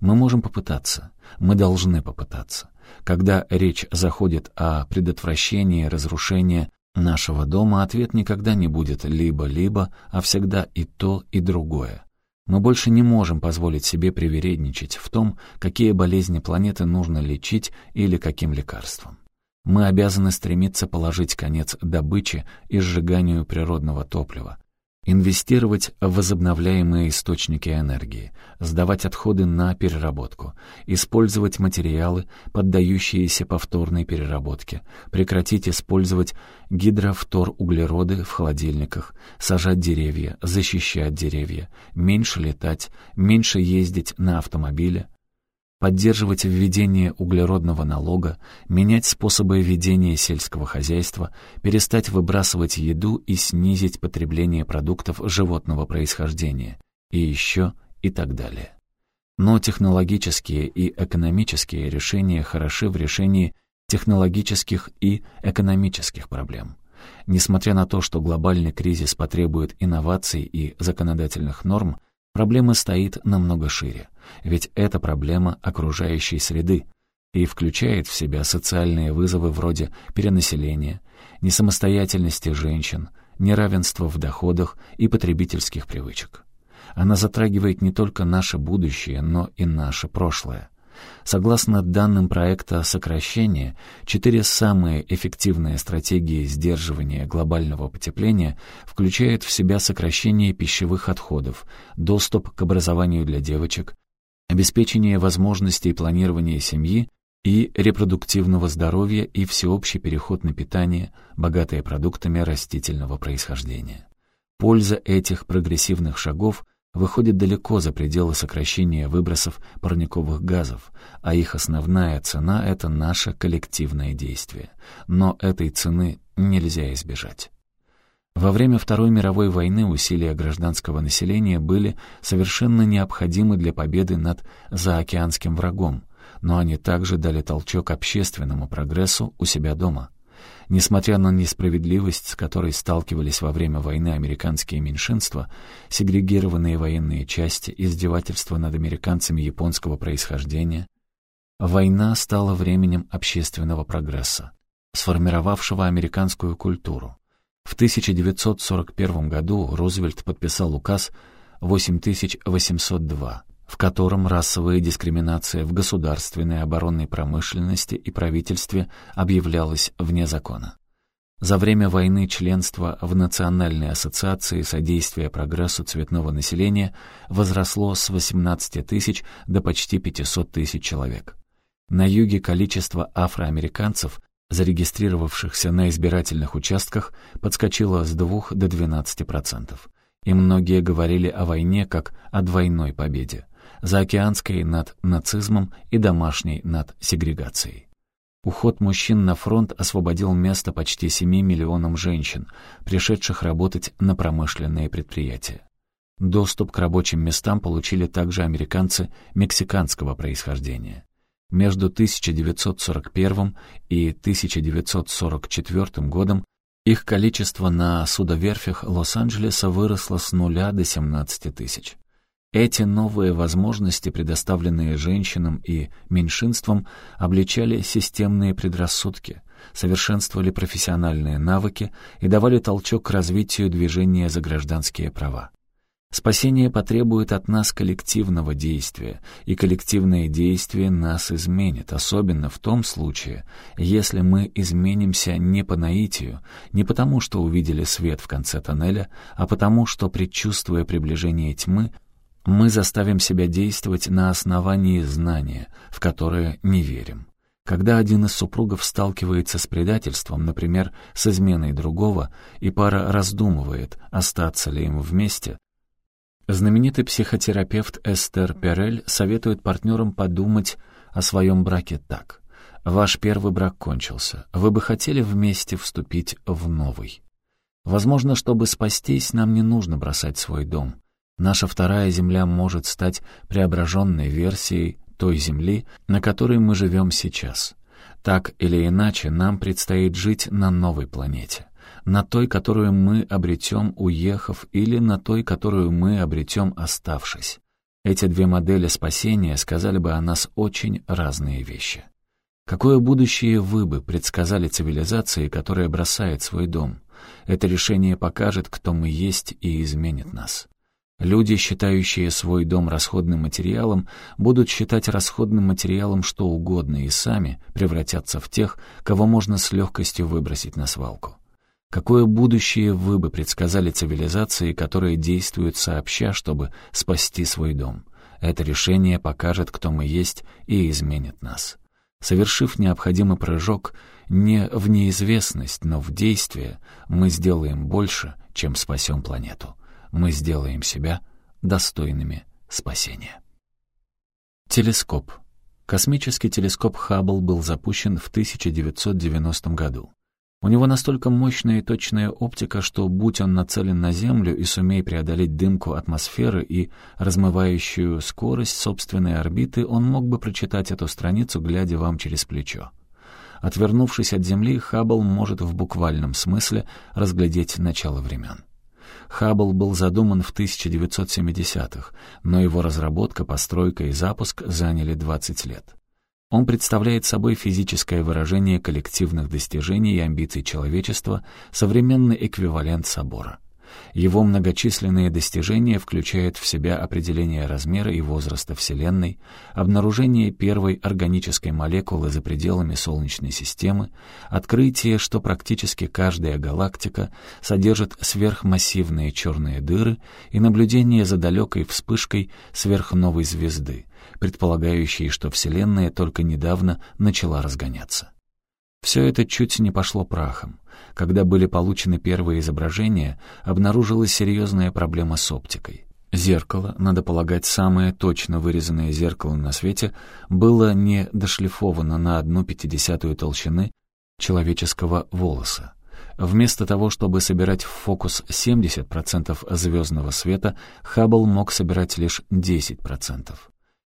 Мы можем попытаться, мы должны попытаться. Когда речь заходит о предотвращении разрушения нашего дома, ответ никогда не будет либо-либо, а всегда и то, и другое. Мы больше не можем позволить себе привередничать в том, какие болезни планеты нужно лечить или каким лекарством. Мы обязаны стремиться положить конец добыче и сжиганию природного топлива, инвестировать в возобновляемые источники энергии, сдавать отходы на переработку, использовать материалы, поддающиеся повторной переработке, прекратить использовать гидрофторуглероды в холодильниках, сажать деревья, защищать деревья, меньше летать, меньше ездить на автомобиле, поддерживать введение углеродного налога, менять способы ведения сельского хозяйства, перестать выбрасывать еду и снизить потребление продуктов животного происхождения, и еще и так далее. Но технологические и экономические решения хороши в решении технологических и экономических проблем. Несмотря на то, что глобальный кризис потребует инноваций и законодательных норм, Проблема стоит намного шире, ведь это проблема окружающей среды и включает в себя социальные вызовы вроде перенаселения, несамостоятельности женщин, неравенства в доходах и потребительских привычек. Она затрагивает не только наше будущее, но и наше прошлое. Согласно данным проекта сокращения, четыре самые эффективные стратегии сдерживания глобального потепления включают в себя сокращение пищевых отходов, доступ к образованию для девочек, обеспечение возможностей планирования семьи и репродуктивного здоровья и всеобщий переход на питание, богатое продуктами растительного происхождения. Польза этих прогрессивных шагов выходит далеко за пределы сокращения выбросов парниковых газов, а их основная цена — это наше коллективное действие. Но этой цены нельзя избежать. Во время Второй мировой войны усилия гражданского населения были совершенно необходимы для победы над заокеанским врагом, но они также дали толчок общественному прогрессу у себя дома. Несмотря на несправедливость, с которой сталкивались во время войны американские меньшинства, сегрегированные военные части, издевательства над американцами японского происхождения, война стала временем общественного прогресса, сформировавшего американскую культуру. В 1941 году Рузвельт подписал указ 8802, в котором расовая дискриминация в государственной оборонной промышленности и правительстве объявлялась вне закона. За время войны членство в Национальной ассоциации содействия прогрессу цветного населения возросло с 18 тысяч до почти 500 тысяч человек. На юге количество афроамериканцев зарегистрировавшихся на избирательных участках, подскочила с 2 до 12%. И многие говорили о войне как о двойной победе – заокеанской над нацизмом и домашней над сегрегацией. Уход мужчин на фронт освободил место почти 7 миллионам женщин, пришедших работать на промышленные предприятия. Доступ к рабочим местам получили также американцы мексиканского происхождения. Между 1941 и 1944 годом их количество на судоверфях Лос-Анджелеса выросло с нуля до 17 тысяч. Эти новые возможности, предоставленные женщинам и меньшинствам, обличали системные предрассудки, совершенствовали профессиональные навыки и давали толчок к развитию движения за гражданские права. Спасение потребует от нас коллективного действия, и коллективное действие нас изменит, особенно в том случае, если мы изменимся не по наитию, не потому, что увидели свет в конце тоннеля, а потому, что, предчувствуя приближение тьмы, мы заставим себя действовать на основании знания, в которое не верим. Когда один из супругов сталкивается с предательством, например, с изменой другого, и пара раздумывает, остаться ли им вместе, Знаменитый психотерапевт Эстер Перель советует партнерам подумать о своем браке так. Ваш первый брак кончился. Вы бы хотели вместе вступить в новый. Возможно, чтобы спастись, нам не нужно бросать свой дом. Наша вторая земля может стать преображенной версией той земли, на которой мы живем сейчас. Так или иначе, нам предстоит жить на новой планете на той, которую мы обретем, уехав, или на той, которую мы обретем, оставшись. Эти две модели спасения сказали бы о нас очень разные вещи. Какое будущее вы бы предсказали цивилизации, которая бросает свой дом? Это решение покажет, кто мы есть и изменит нас. Люди, считающие свой дом расходным материалом, будут считать расходным материалом что угодно и сами превратятся в тех, кого можно с легкостью выбросить на свалку. Какое будущее вы бы предсказали цивилизации, которые действуют сообща, чтобы спасти свой дом? Это решение покажет, кто мы есть, и изменит нас. Совершив необходимый прыжок не в неизвестность, но в действие, мы сделаем больше, чем спасем планету. Мы сделаем себя достойными спасения. Телескоп. Космический телескоп Хаббл был запущен в 1990 году. У него настолько мощная и точная оптика, что, будь он нацелен на Землю и сумей преодолеть дымку атмосферы и размывающую скорость собственной орбиты, он мог бы прочитать эту страницу, глядя вам через плечо. Отвернувшись от Земли, Хаббл может в буквальном смысле разглядеть начало времен. Хаббл был задуман в 1970-х, но его разработка, постройка и запуск заняли 20 лет. Он представляет собой физическое выражение коллективных достижений и амбиций человечества, современный эквивалент собора. Его многочисленные достижения включают в себя определение размера и возраста Вселенной, обнаружение первой органической молекулы за пределами Солнечной системы, открытие, что практически каждая галактика содержит сверхмассивные черные дыры и наблюдение за далекой вспышкой сверхновой звезды, предполагающей, что Вселенная только недавно начала разгоняться. Все это чуть не пошло прахом. Когда были получены первые изображения, обнаружилась серьезная проблема с оптикой. Зеркало, надо полагать, самое точно вырезанное зеркало на свете, было не дошлифовано на одну пятидесятую толщины человеческого волоса. Вместо того, чтобы собирать в фокус 70% звездного света, Хаббл мог собирать лишь 10%.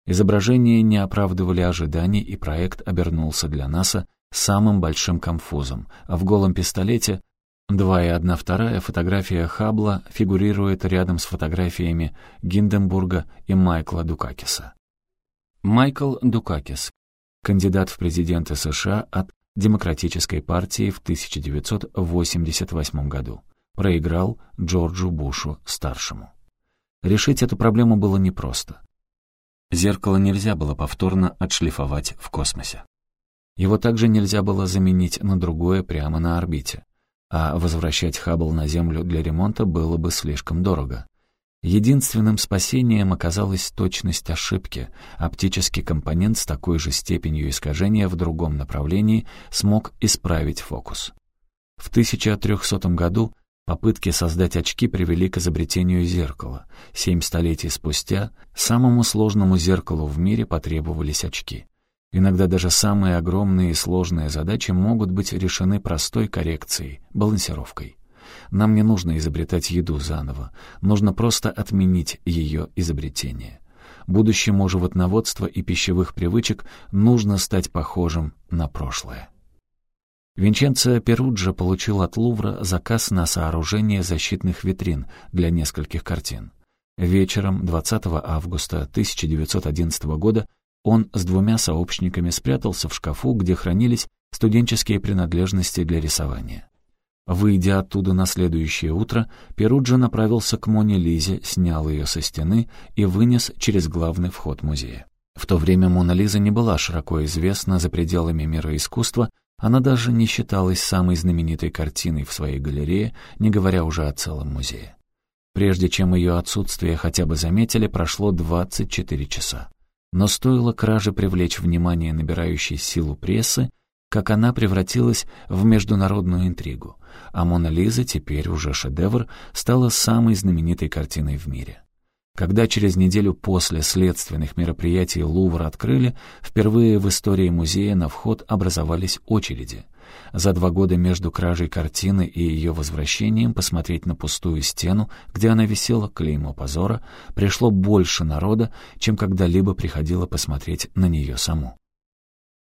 Изображения не оправдывали ожиданий, и проект обернулся для НАСА самым большим конфузом. В голом пистолете два и одна вторая фотография Хаббла фигурирует рядом с фотографиями Гинденбурга и Майкла Дукакиса. Майкл Дукакис, кандидат в президенты США от Демократической партии в 1988 году, проиграл Джорджу Бушу-старшему. Решить эту проблему было непросто. Зеркало нельзя было повторно отшлифовать в космосе. Его также нельзя было заменить на другое прямо на орбите, а возвращать Хаббл на Землю для ремонта было бы слишком дорого. Единственным спасением оказалась точность ошибки. Оптический компонент с такой же степенью искажения в другом направлении смог исправить фокус. В 1300 году попытки создать очки привели к изобретению зеркала. Семь столетий спустя самому сложному зеркалу в мире потребовались очки. Иногда даже самые огромные и сложные задачи могут быть решены простой коррекцией, балансировкой. Нам не нужно изобретать еду заново, нужно просто отменить ее изобретение. Будущему животноводства и пищевых привычек нужно стать похожим на прошлое. Винченцо Перуджа получил от Лувра заказ на сооружение защитных витрин для нескольких картин. Вечером 20 августа 1911 года он с двумя сообщниками спрятался в шкафу, где хранились студенческие принадлежности для рисования. Выйдя оттуда на следующее утро, Перуджа направился к Моне Лизе, снял ее со стены и вынес через главный вход музея. В то время Мона Лиза не была широко известна за пределами мира искусства, она даже не считалась самой знаменитой картиной в своей галерее, не говоря уже о целом музее. Прежде чем ее отсутствие хотя бы заметили, прошло 24 часа. Но стоило краже привлечь внимание набирающей силу прессы, как она превратилась в международную интригу, а «Мона Лиза» теперь уже шедевр, стала самой знаменитой картиной в мире. Когда через неделю после следственных мероприятий Лувр открыли, впервые в истории музея на вход образовались очереди. За два года между кражей картины и ее возвращением посмотреть на пустую стену, где она висела, клеймо позора, пришло больше народа, чем когда-либо приходило посмотреть на нее саму.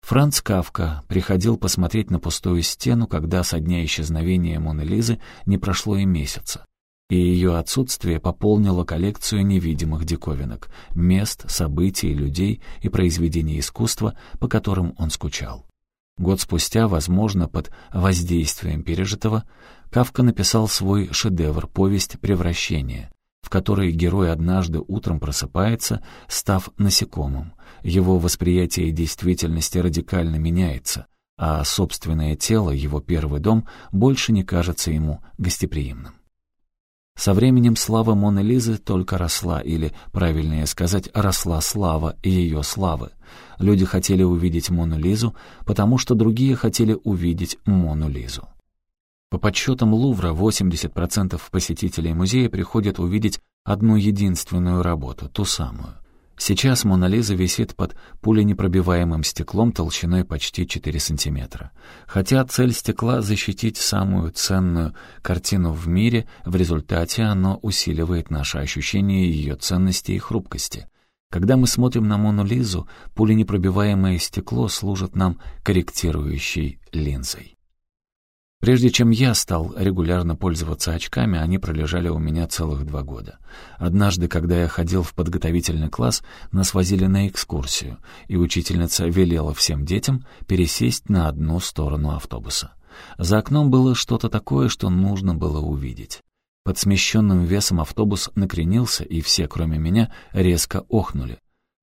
Франц Кавка приходил посмотреть на пустую стену, когда со дня исчезновения Моны Лизы не прошло и месяца и ее отсутствие пополнило коллекцию невидимых диковинок, мест, событий, людей и произведений искусства, по которым он скучал. Год спустя, возможно, под воздействием пережитого, Кавка написал свой шедевр «Повесть превращения», в которой герой однажды утром просыпается, став насекомым. Его восприятие действительности радикально меняется, а собственное тело, его первый дом, больше не кажется ему гостеприимным. Со временем слава Моны Лизы только росла, или, правильнее сказать, росла слава ее славы. Люди хотели увидеть Мону Лизу, потому что другие хотели увидеть Мону Лизу. По подсчетам Лувра, 80% посетителей музея приходят увидеть одну единственную работу, ту самую — Сейчас Мона Лиза висит под пуленепробиваемым стеклом толщиной почти 4 сантиметра. Хотя цель стекла — защитить самую ценную картину в мире, в результате оно усиливает наше ощущение ее ценности и хрупкости. Когда мы смотрим на Мону Лизу, пуленепробиваемое стекло служит нам корректирующей линзой. Прежде чем я стал регулярно пользоваться очками, они пролежали у меня целых два года. Однажды, когда я ходил в подготовительный класс, нас возили на экскурсию, и учительница велела всем детям пересесть на одну сторону автобуса. За окном было что-то такое, что нужно было увидеть. Под смещенным весом автобус накренился, и все, кроме меня, резко охнули.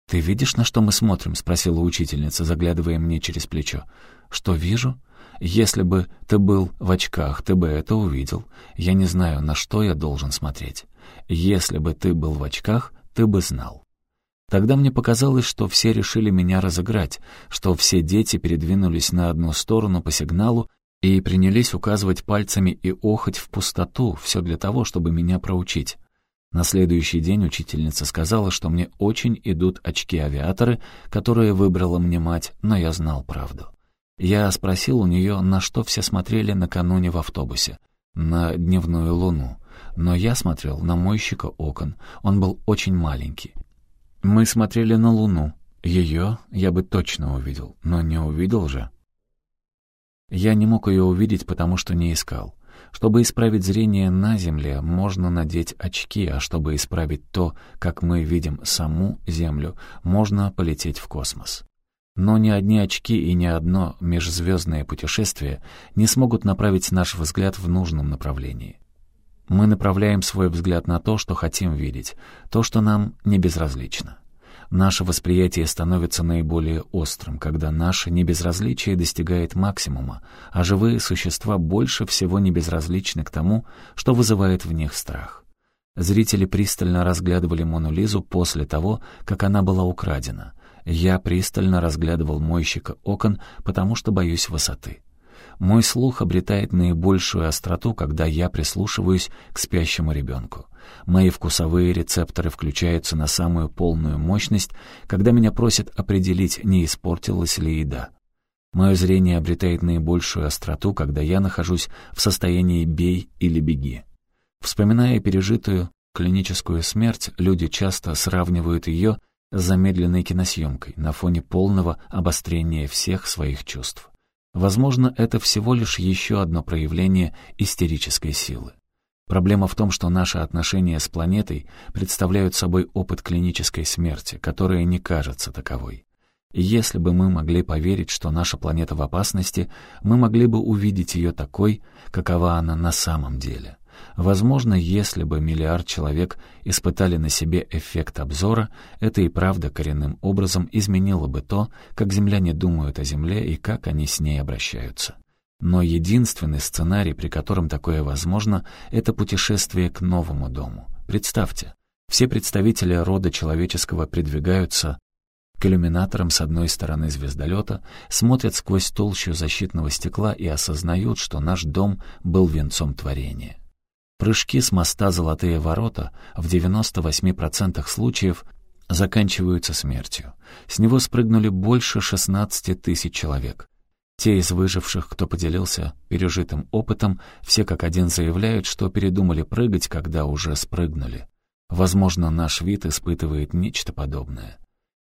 «Ты видишь, на что мы смотрим?» — спросила учительница, заглядывая мне через плечо. «Что вижу?» «Если бы ты был в очках, ты бы это увидел. Я не знаю, на что я должен смотреть. Если бы ты был в очках, ты бы знал». Тогда мне показалось, что все решили меня разыграть, что все дети передвинулись на одну сторону по сигналу и принялись указывать пальцами и охоть в пустоту, все для того, чтобы меня проучить. На следующий день учительница сказала, что мне очень идут очки-авиаторы, которые выбрала мне мать, но я знал правду. Я спросил у нее, на что все смотрели накануне в автобусе. На дневную луну. Но я смотрел на мойщика окон. Он был очень маленький. Мы смотрели на луну. Ее я бы точно увидел, но не увидел же. Я не мог ее увидеть, потому что не искал. Чтобы исправить зрение на Земле, можно надеть очки, а чтобы исправить то, как мы видим саму Землю, можно полететь в космос. Но ни одни очки и ни одно межзвездное путешествие не смогут направить наш взгляд в нужном направлении. Мы направляем свой взгляд на то, что хотим видеть, то, что нам не безразлично. Наше восприятие становится наиболее острым, когда наше небезразличие достигает максимума, а живые существа больше всего не безразличны к тому, что вызывает в них страх. Зрители пристально разглядывали Мону Лизу после того, как она была украдена. Я пристально разглядывал мойщика окон, потому что боюсь высоты. Мой слух обретает наибольшую остроту, когда я прислушиваюсь к спящему ребенку. Мои вкусовые рецепторы включаются на самую полную мощность, когда меня просят определить, не испортилась ли еда. Мое зрение обретает наибольшую остроту, когда я нахожусь в состоянии «бей» или «беги». Вспоминая пережитую клиническую смерть, люди часто сравнивают ее замедленной киносъемкой на фоне полного обострения всех своих чувств. Возможно, это всего лишь еще одно проявление истерической силы. Проблема в том, что наши отношения с планетой представляют собой опыт клинической смерти, которая не кажется таковой. Если бы мы могли поверить, что наша планета в опасности, мы могли бы увидеть ее такой, какова она на самом деле. Возможно, если бы миллиард человек испытали на себе эффект обзора, это и правда коренным образом изменило бы то, как земляне думают о Земле и как они с ней обращаются. Но единственный сценарий, при котором такое возможно, это путешествие к новому дому. Представьте, все представители рода человеческого придвигаются к иллюминаторам с одной стороны звездолета, смотрят сквозь толщу защитного стекла и осознают, что наш дом был венцом творения. Прыжки с моста «Золотые ворота» в 98% случаев заканчиваются смертью. С него спрыгнули больше 16 тысяч человек. Те из выживших, кто поделился пережитым опытом, все как один заявляют, что передумали прыгать, когда уже спрыгнули. Возможно, наш вид испытывает нечто подобное.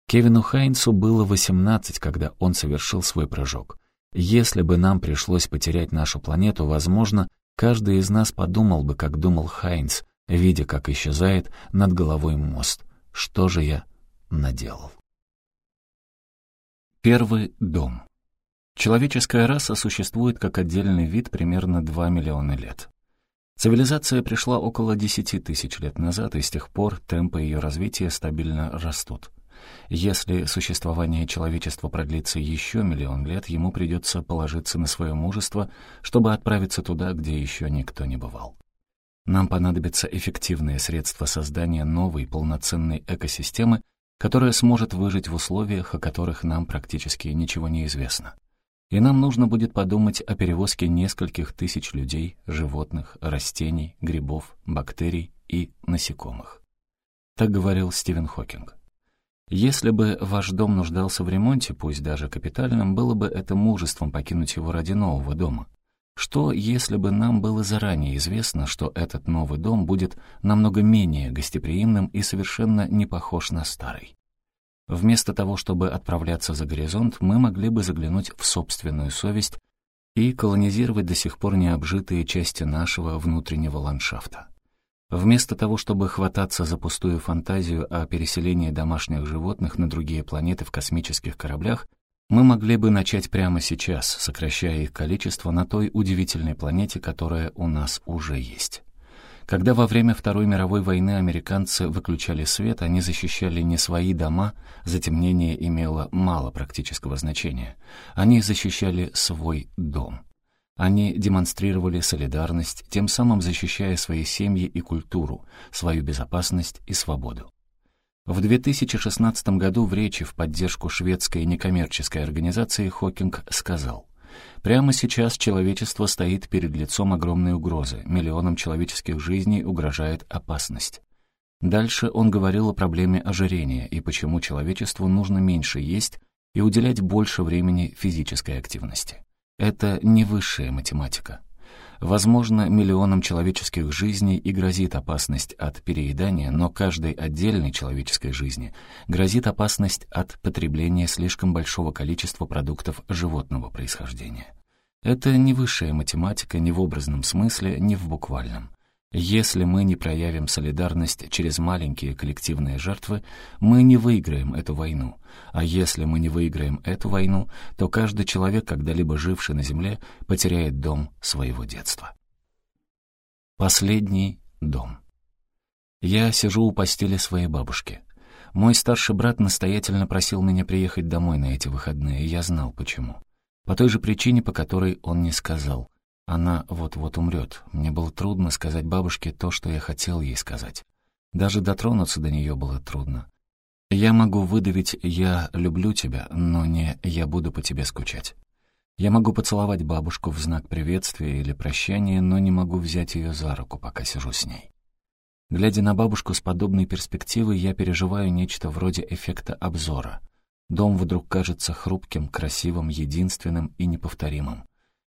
Кевину Хайнсу было 18, когда он совершил свой прыжок. Если бы нам пришлось потерять нашу планету, возможно, Каждый из нас подумал бы, как думал Хайнц, видя, как исчезает над головой мост. Что же я наделал? Первый дом. Человеческая раса существует как отдельный вид примерно 2 миллиона лет. Цивилизация пришла около 10 тысяч лет назад, и с тех пор темпы ее развития стабильно растут. Если существование человечества продлится еще миллион лет, ему придется положиться на свое мужество, чтобы отправиться туда, где еще никто не бывал. Нам понадобятся эффективные средства создания новой полноценной экосистемы, которая сможет выжить в условиях, о которых нам практически ничего не известно. И нам нужно будет подумать о перевозке нескольких тысяч людей, животных, растений, грибов, бактерий и насекомых. Так говорил Стивен Хокинг. Если бы ваш дом нуждался в ремонте, пусть даже капитальном, было бы это мужеством покинуть его ради нового дома. Что, если бы нам было заранее известно, что этот новый дом будет намного менее гостеприимным и совершенно не похож на старый? Вместо того, чтобы отправляться за горизонт, мы могли бы заглянуть в собственную совесть и колонизировать до сих пор необжитые части нашего внутреннего ландшафта. Вместо того, чтобы хвататься за пустую фантазию о переселении домашних животных на другие планеты в космических кораблях, мы могли бы начать прямо сейчас, сокращая их количество на той удивительной планете, которая у нас уже есть. Когда во время Второй мировой войны американцы выключали свет, они защищали не свои дома, затемнение имело мало практического значения. Они защищали свой дом. Они демонстрировали солидарность, тем самым защищая свои семьи и культуру, свою безопасность и свободу. В 2016 году в речи в поддержку шведской некоммерческой организации Хокинг сказал Прямо сейчас человечество стоит перед лицом огромной угрозы. Миллионам человеческих жизней угрожает опасность. Дальше он говорил о проблеме ожирения и почему человечеству нужно меньше есть и уделять больше времени физической активности. Это не высшая математика. Возможно, миллионам человеческих жизней и грозит опасность от переедания, но каждой отдельной человеческой жизни грозит опасность от потребления слишком большого количества продуктов животного происхождения. Это не высшая математика ни в образном смысле, ни в буквальном. Если мы не проявим солидарность через маленькие коллективные жертвы, мы не выиграем эту войну. А если мы не выиграем эту войну, то каждый человек, когда-либо живший на Земле, потеряет дом своего детства. Последний дом. Я сижу у постели своей бабушки. Мой старший брат настоятельно просил меня приехать домой на эти выходные, и я знал почему. По той же причине, по которой он не сказал. Она вот-вот умрет. Мне было трудно сказать бабушке то, что я хотел ей сказать. Даже дотронуться до нее было трудно. Я могу выдавить «я люблю тебя», но не «я буду по тебе скучать». Я могу поцеловать бабушку в знак приветствия или прощания, но не могу взять ее за руку, пока сижу с ней. Глядя на бабушку с подобной перспективы, я переживаю нечто вроде эффекта обзора. Дом вдруг кажется хрупким, красивым, единственным и неповторимым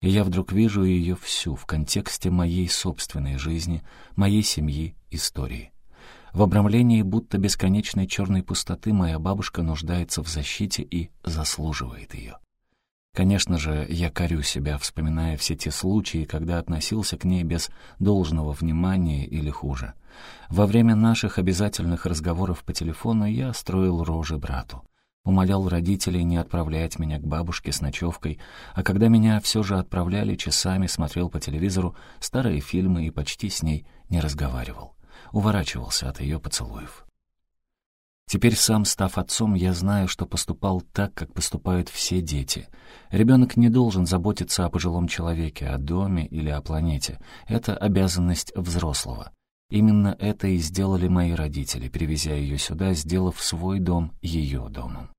и я вдруг вижу ее всю в контексте моей собственной жизни, моей семьи, истории. В обрамлении будто бесконечной черной пустоты моя бабушка нуждается в защите и заслуживает ее. Конечно же, я корю себя, вспоминая все те случаи, когда относился к ней без должного внимания или хуже. Во время наших обязательных разговоров по телефону я строил рожи брату. Умолял родителей не отправлять меня к бабушке с ночевкой, а когда меня все же отправляли, часами смотрел по телевизору старые фильмы и почти с ней не разговаривал. Уворачивался от ее поцелуев. Теперь сам, став отцом, я знаю, что поступал так, как поступают все дети. Ребенок не должен заботиться о пожилом человеке, о доме или о планете. Это обязанность взрослого. Именно это и сделали мои родители, привезя ее сюда, сделав свой дом ее домом.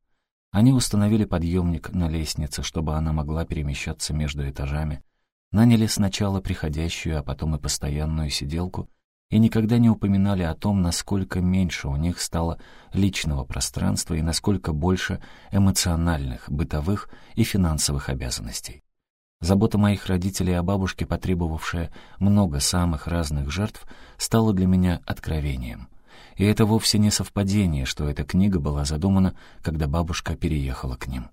Они установили подъемник на лестнице, чтобы она могла перемещаться между этажами, наняли сначала приходящую, а потом и постоянную сиделку и никогда не упоминали о том, насколько меньше у них стало личного пространства и насколько больше эмоциональных, бытовых и финансовых обязанностей. Забота моих родителей о бабушке, потребовавшая много самых разных жертв, стала для меня откровением. И это вовсе не совпадение, что эта книга была задумана, когда бабушка переехала к ним.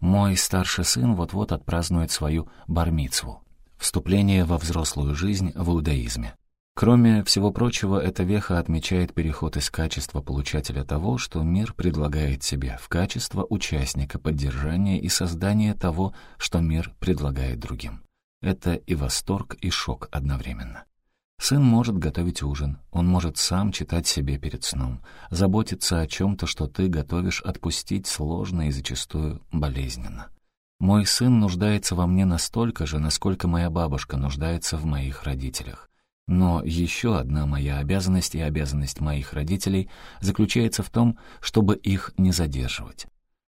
Мой старший сын вот-вот отпразднует свою бармицву — вступление во взрослую жизнь в иудаизме. Кроме всего прочего, эта веха отмечает переход из качества получателя того, что мир предлагает себе, в качество участника поддержания и создания того, что мир предлагает другим. Это и восторг, и шок одновременно. Сын может готовить ужин, он может сам читать себе перед сном, заботиться о чем-то, что ты готовишь отпустить сложно и зачастую болезненно. Мой сын нуждается во мне настолько же, насколько моя бабушка нуждается в моих родителях. Но еще одна моя обязанность и обязанность моих родителей заключается в том, чтобы их не задерживать.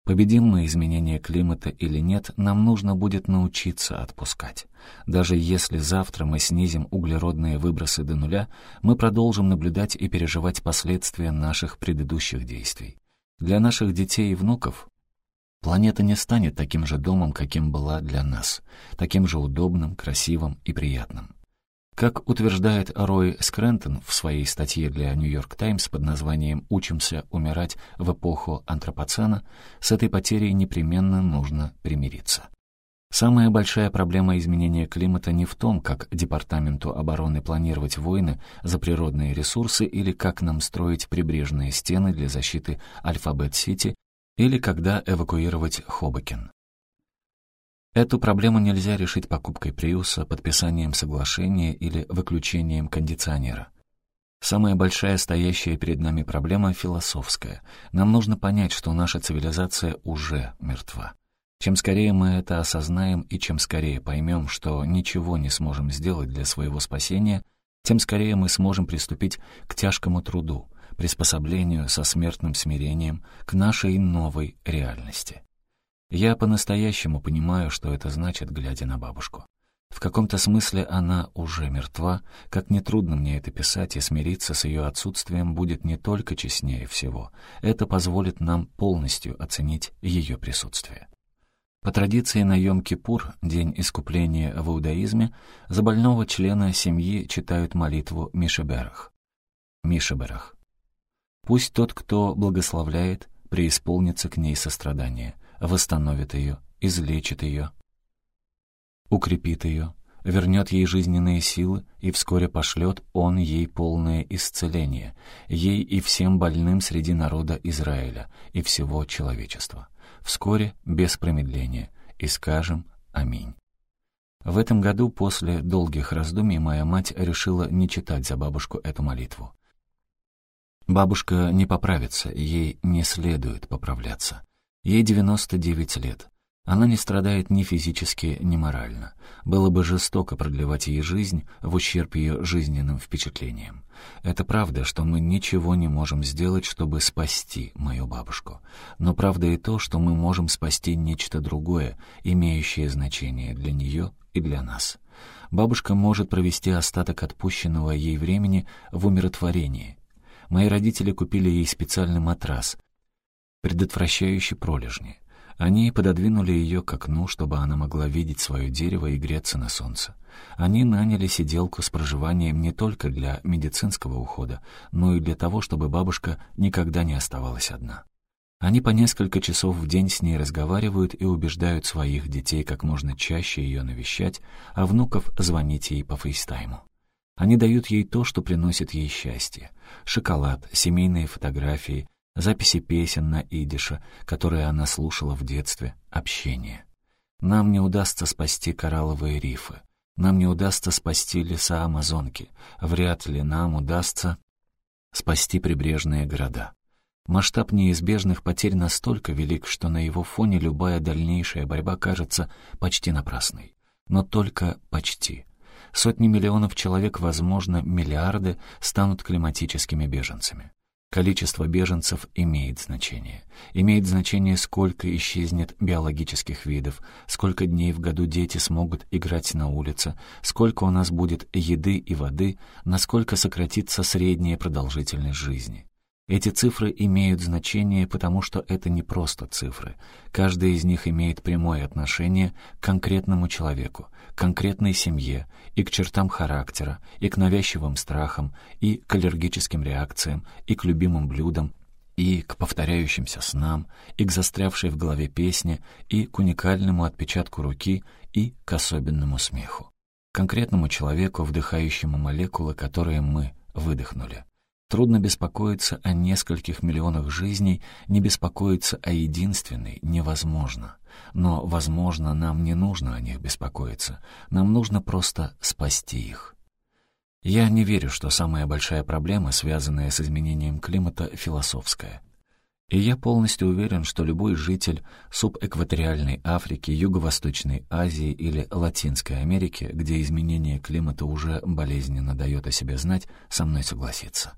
Победим мы изменение климата или нет, нам нужно будет научиться отпускать. Даже если завтра мы снизим углеродные выбросы до нуля, мы продолжим наблюдать и переживать последствия наших предыдущих действий. Для наших детей и внуков планета не станет таким же домом, каким была для нас, таким же удобным, красивым и приятным. Как утверждает Рой Скрентон в своей статье для «Нью-Йорк Таймс» под названием «Учимся умирать в эпоху антропоцена», с этой потерей непременно нужно примириться. Самая большая проблема изменения климата не в том, как Департаменту обороны планировать войны за природные ресурсы или как нам строить прибрежные стены для защиты Альфабет-Сити или когда эвакуировать Хобокен. Эту проблему нельзя решить покупкой приуса, подписанием соглашения или выключением кондиционера. Самая большая стоящая перед нами проблема философская. Нам нужно понять, что наша цивилизация уже мертва. Чем скорее мы это осознаем и чем скорее поймем, что ничего не сможем сделать для своего спасения, тем скорее мы сможем приступить к тяжкому труду, приспособлению со смертным смирением к нашей новой реальности. Я по-настоящему понимаю, что это значит, глядя на бабушку. В каком-то смысле она уже мертва, как нетрудно мне это писать, и смириться с ее отсутствием будет не только честнее всего, это позволит нам полностью оценить ее присутствие. По традиции на Йом-Кипур, день искупления в иудаизме, за больного члена семьи читают молитву Мишеберах. Мишеберах. Пусть тот, кто благословляет, преисполнится к ней сострадание, восстановит ее, излечит ее, укрепит ее, вернет ей жизненные силы и вскоре пошлет он ей полное исцеление, ей и всем больным среди народа Израиля и всего человечества. Вскоре, без промедления, и скажем «Аминь». В этом году после долгих раздумий моя мать решила не читать за бабушку эту молитву. Бабушка не поправится, ей не следует поправляться. Ей 99 лет. Она не страдает ни физически, ни морально. Было бы жестоко продлевать ей жизнь в ущерб ее жизненным впечатлениям. Это правда, что мы ничего не можем сделать, чтобы спасти мою бабушку. Но правда и то, что мы можем спасти нечто другое, имеющее значение для нее и для нас. Бабушка может провести остаток отпущенного ей времени в умиротворении. Мои родители купили ей специальный матрас, предотвращающий пролежни. Они пододвинули ее к окну, чтобы она могла видеть свое дерево и греться на солнце. Они наняли сиделку с проживанием не только для медицинского ухода, но и для того, чтобы бабушка никогда не оставалась одна. Они по несколько часов в день с ней разговаривают и убеждают своих детей как можно чаще ее навещать, а внуков звонить ей по фейстайму. Они дают ей то, что приносит ей счастье. Шоколад, семейные фотографии, записи песен на идише, которые она слушала в детстве, общение. Нам не удастся спасти коралловые рифы. Нам не удастся спасти леса Амазонки. Вряд ли нам удастся спасти прибрежные города. Масштаб неизбежных потерь настолько велик, что на его фоне любая дальнейшая борьба кажется почти напрасной. Но только почти. Сотни миллионов человек, возможно, миллиарды, станут климатическими беженцами. Количество беженцев имеет значение. Имеет значение, сколько исчезнет биологических видов, сколько дней в году дети смогут играть на улице, сколько у нас будет еды и воды, насколько сократится средняя продолжительность жизни. Эти цифры имеют значение, потому что это не просто цифры. Каждая из них имеет прямое отношение к конкретному человеку, конкретной семье, и к чертам характера, и к навязчивым страхам, и к аллергическим реакциям, и к любимым блюдам, и к повторяющимся снам, и к застрявшей в голове песне, и к уникальному отпечатку руки, и к особенному смеху. Конкретному человеку, вдыхающему молекулы, которые мы выдохнули. Трудно беспокоиться о нескольких миллионах жизней, не беспокоиться о единственной невозможно. Но, возможно, нам не нужно о них беспокоиться, нам нужно просто спасти их. Я не верю, что самая большая проблема, связанная с изменением климата, философская. И я полностью уверен, что любой житель субэкваториальной Африки, Юго-Восточной Азии или Латинской Америки, где изменение климата уже болезненно дает о себе знать, со мной согласится.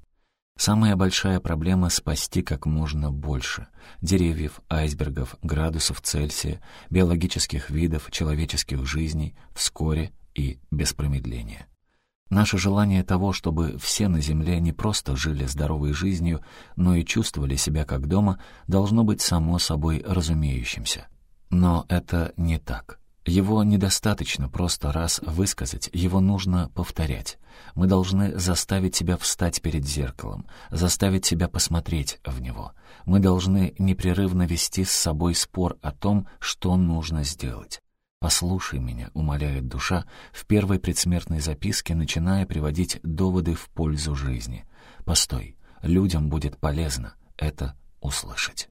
Самая большая проблема — спасти как можно больше деревьев, айсбергов, градусов Цельсия, биологических видов, человеческих жизней, вскоре и без промедления. Наше желание того, чтобы все на Земле не просто жили здоровой жизнью, но и чувствовали себя как дома, должно быть само собой разумеющимся. Но это не так. Его недостаточно просто раз высказать, его нужно повторять. Мы должны заставить себя встать перед зеркалом, заставить себя посмотреть в него. Мы должны непрерывно вести с собой спор о том, что нужно сделать. «Послушай меня», — умоляет душа в первой предсмертной записке, начиная приводить доводы в пользу жизни. «Постой, людям будет полезно это услышать».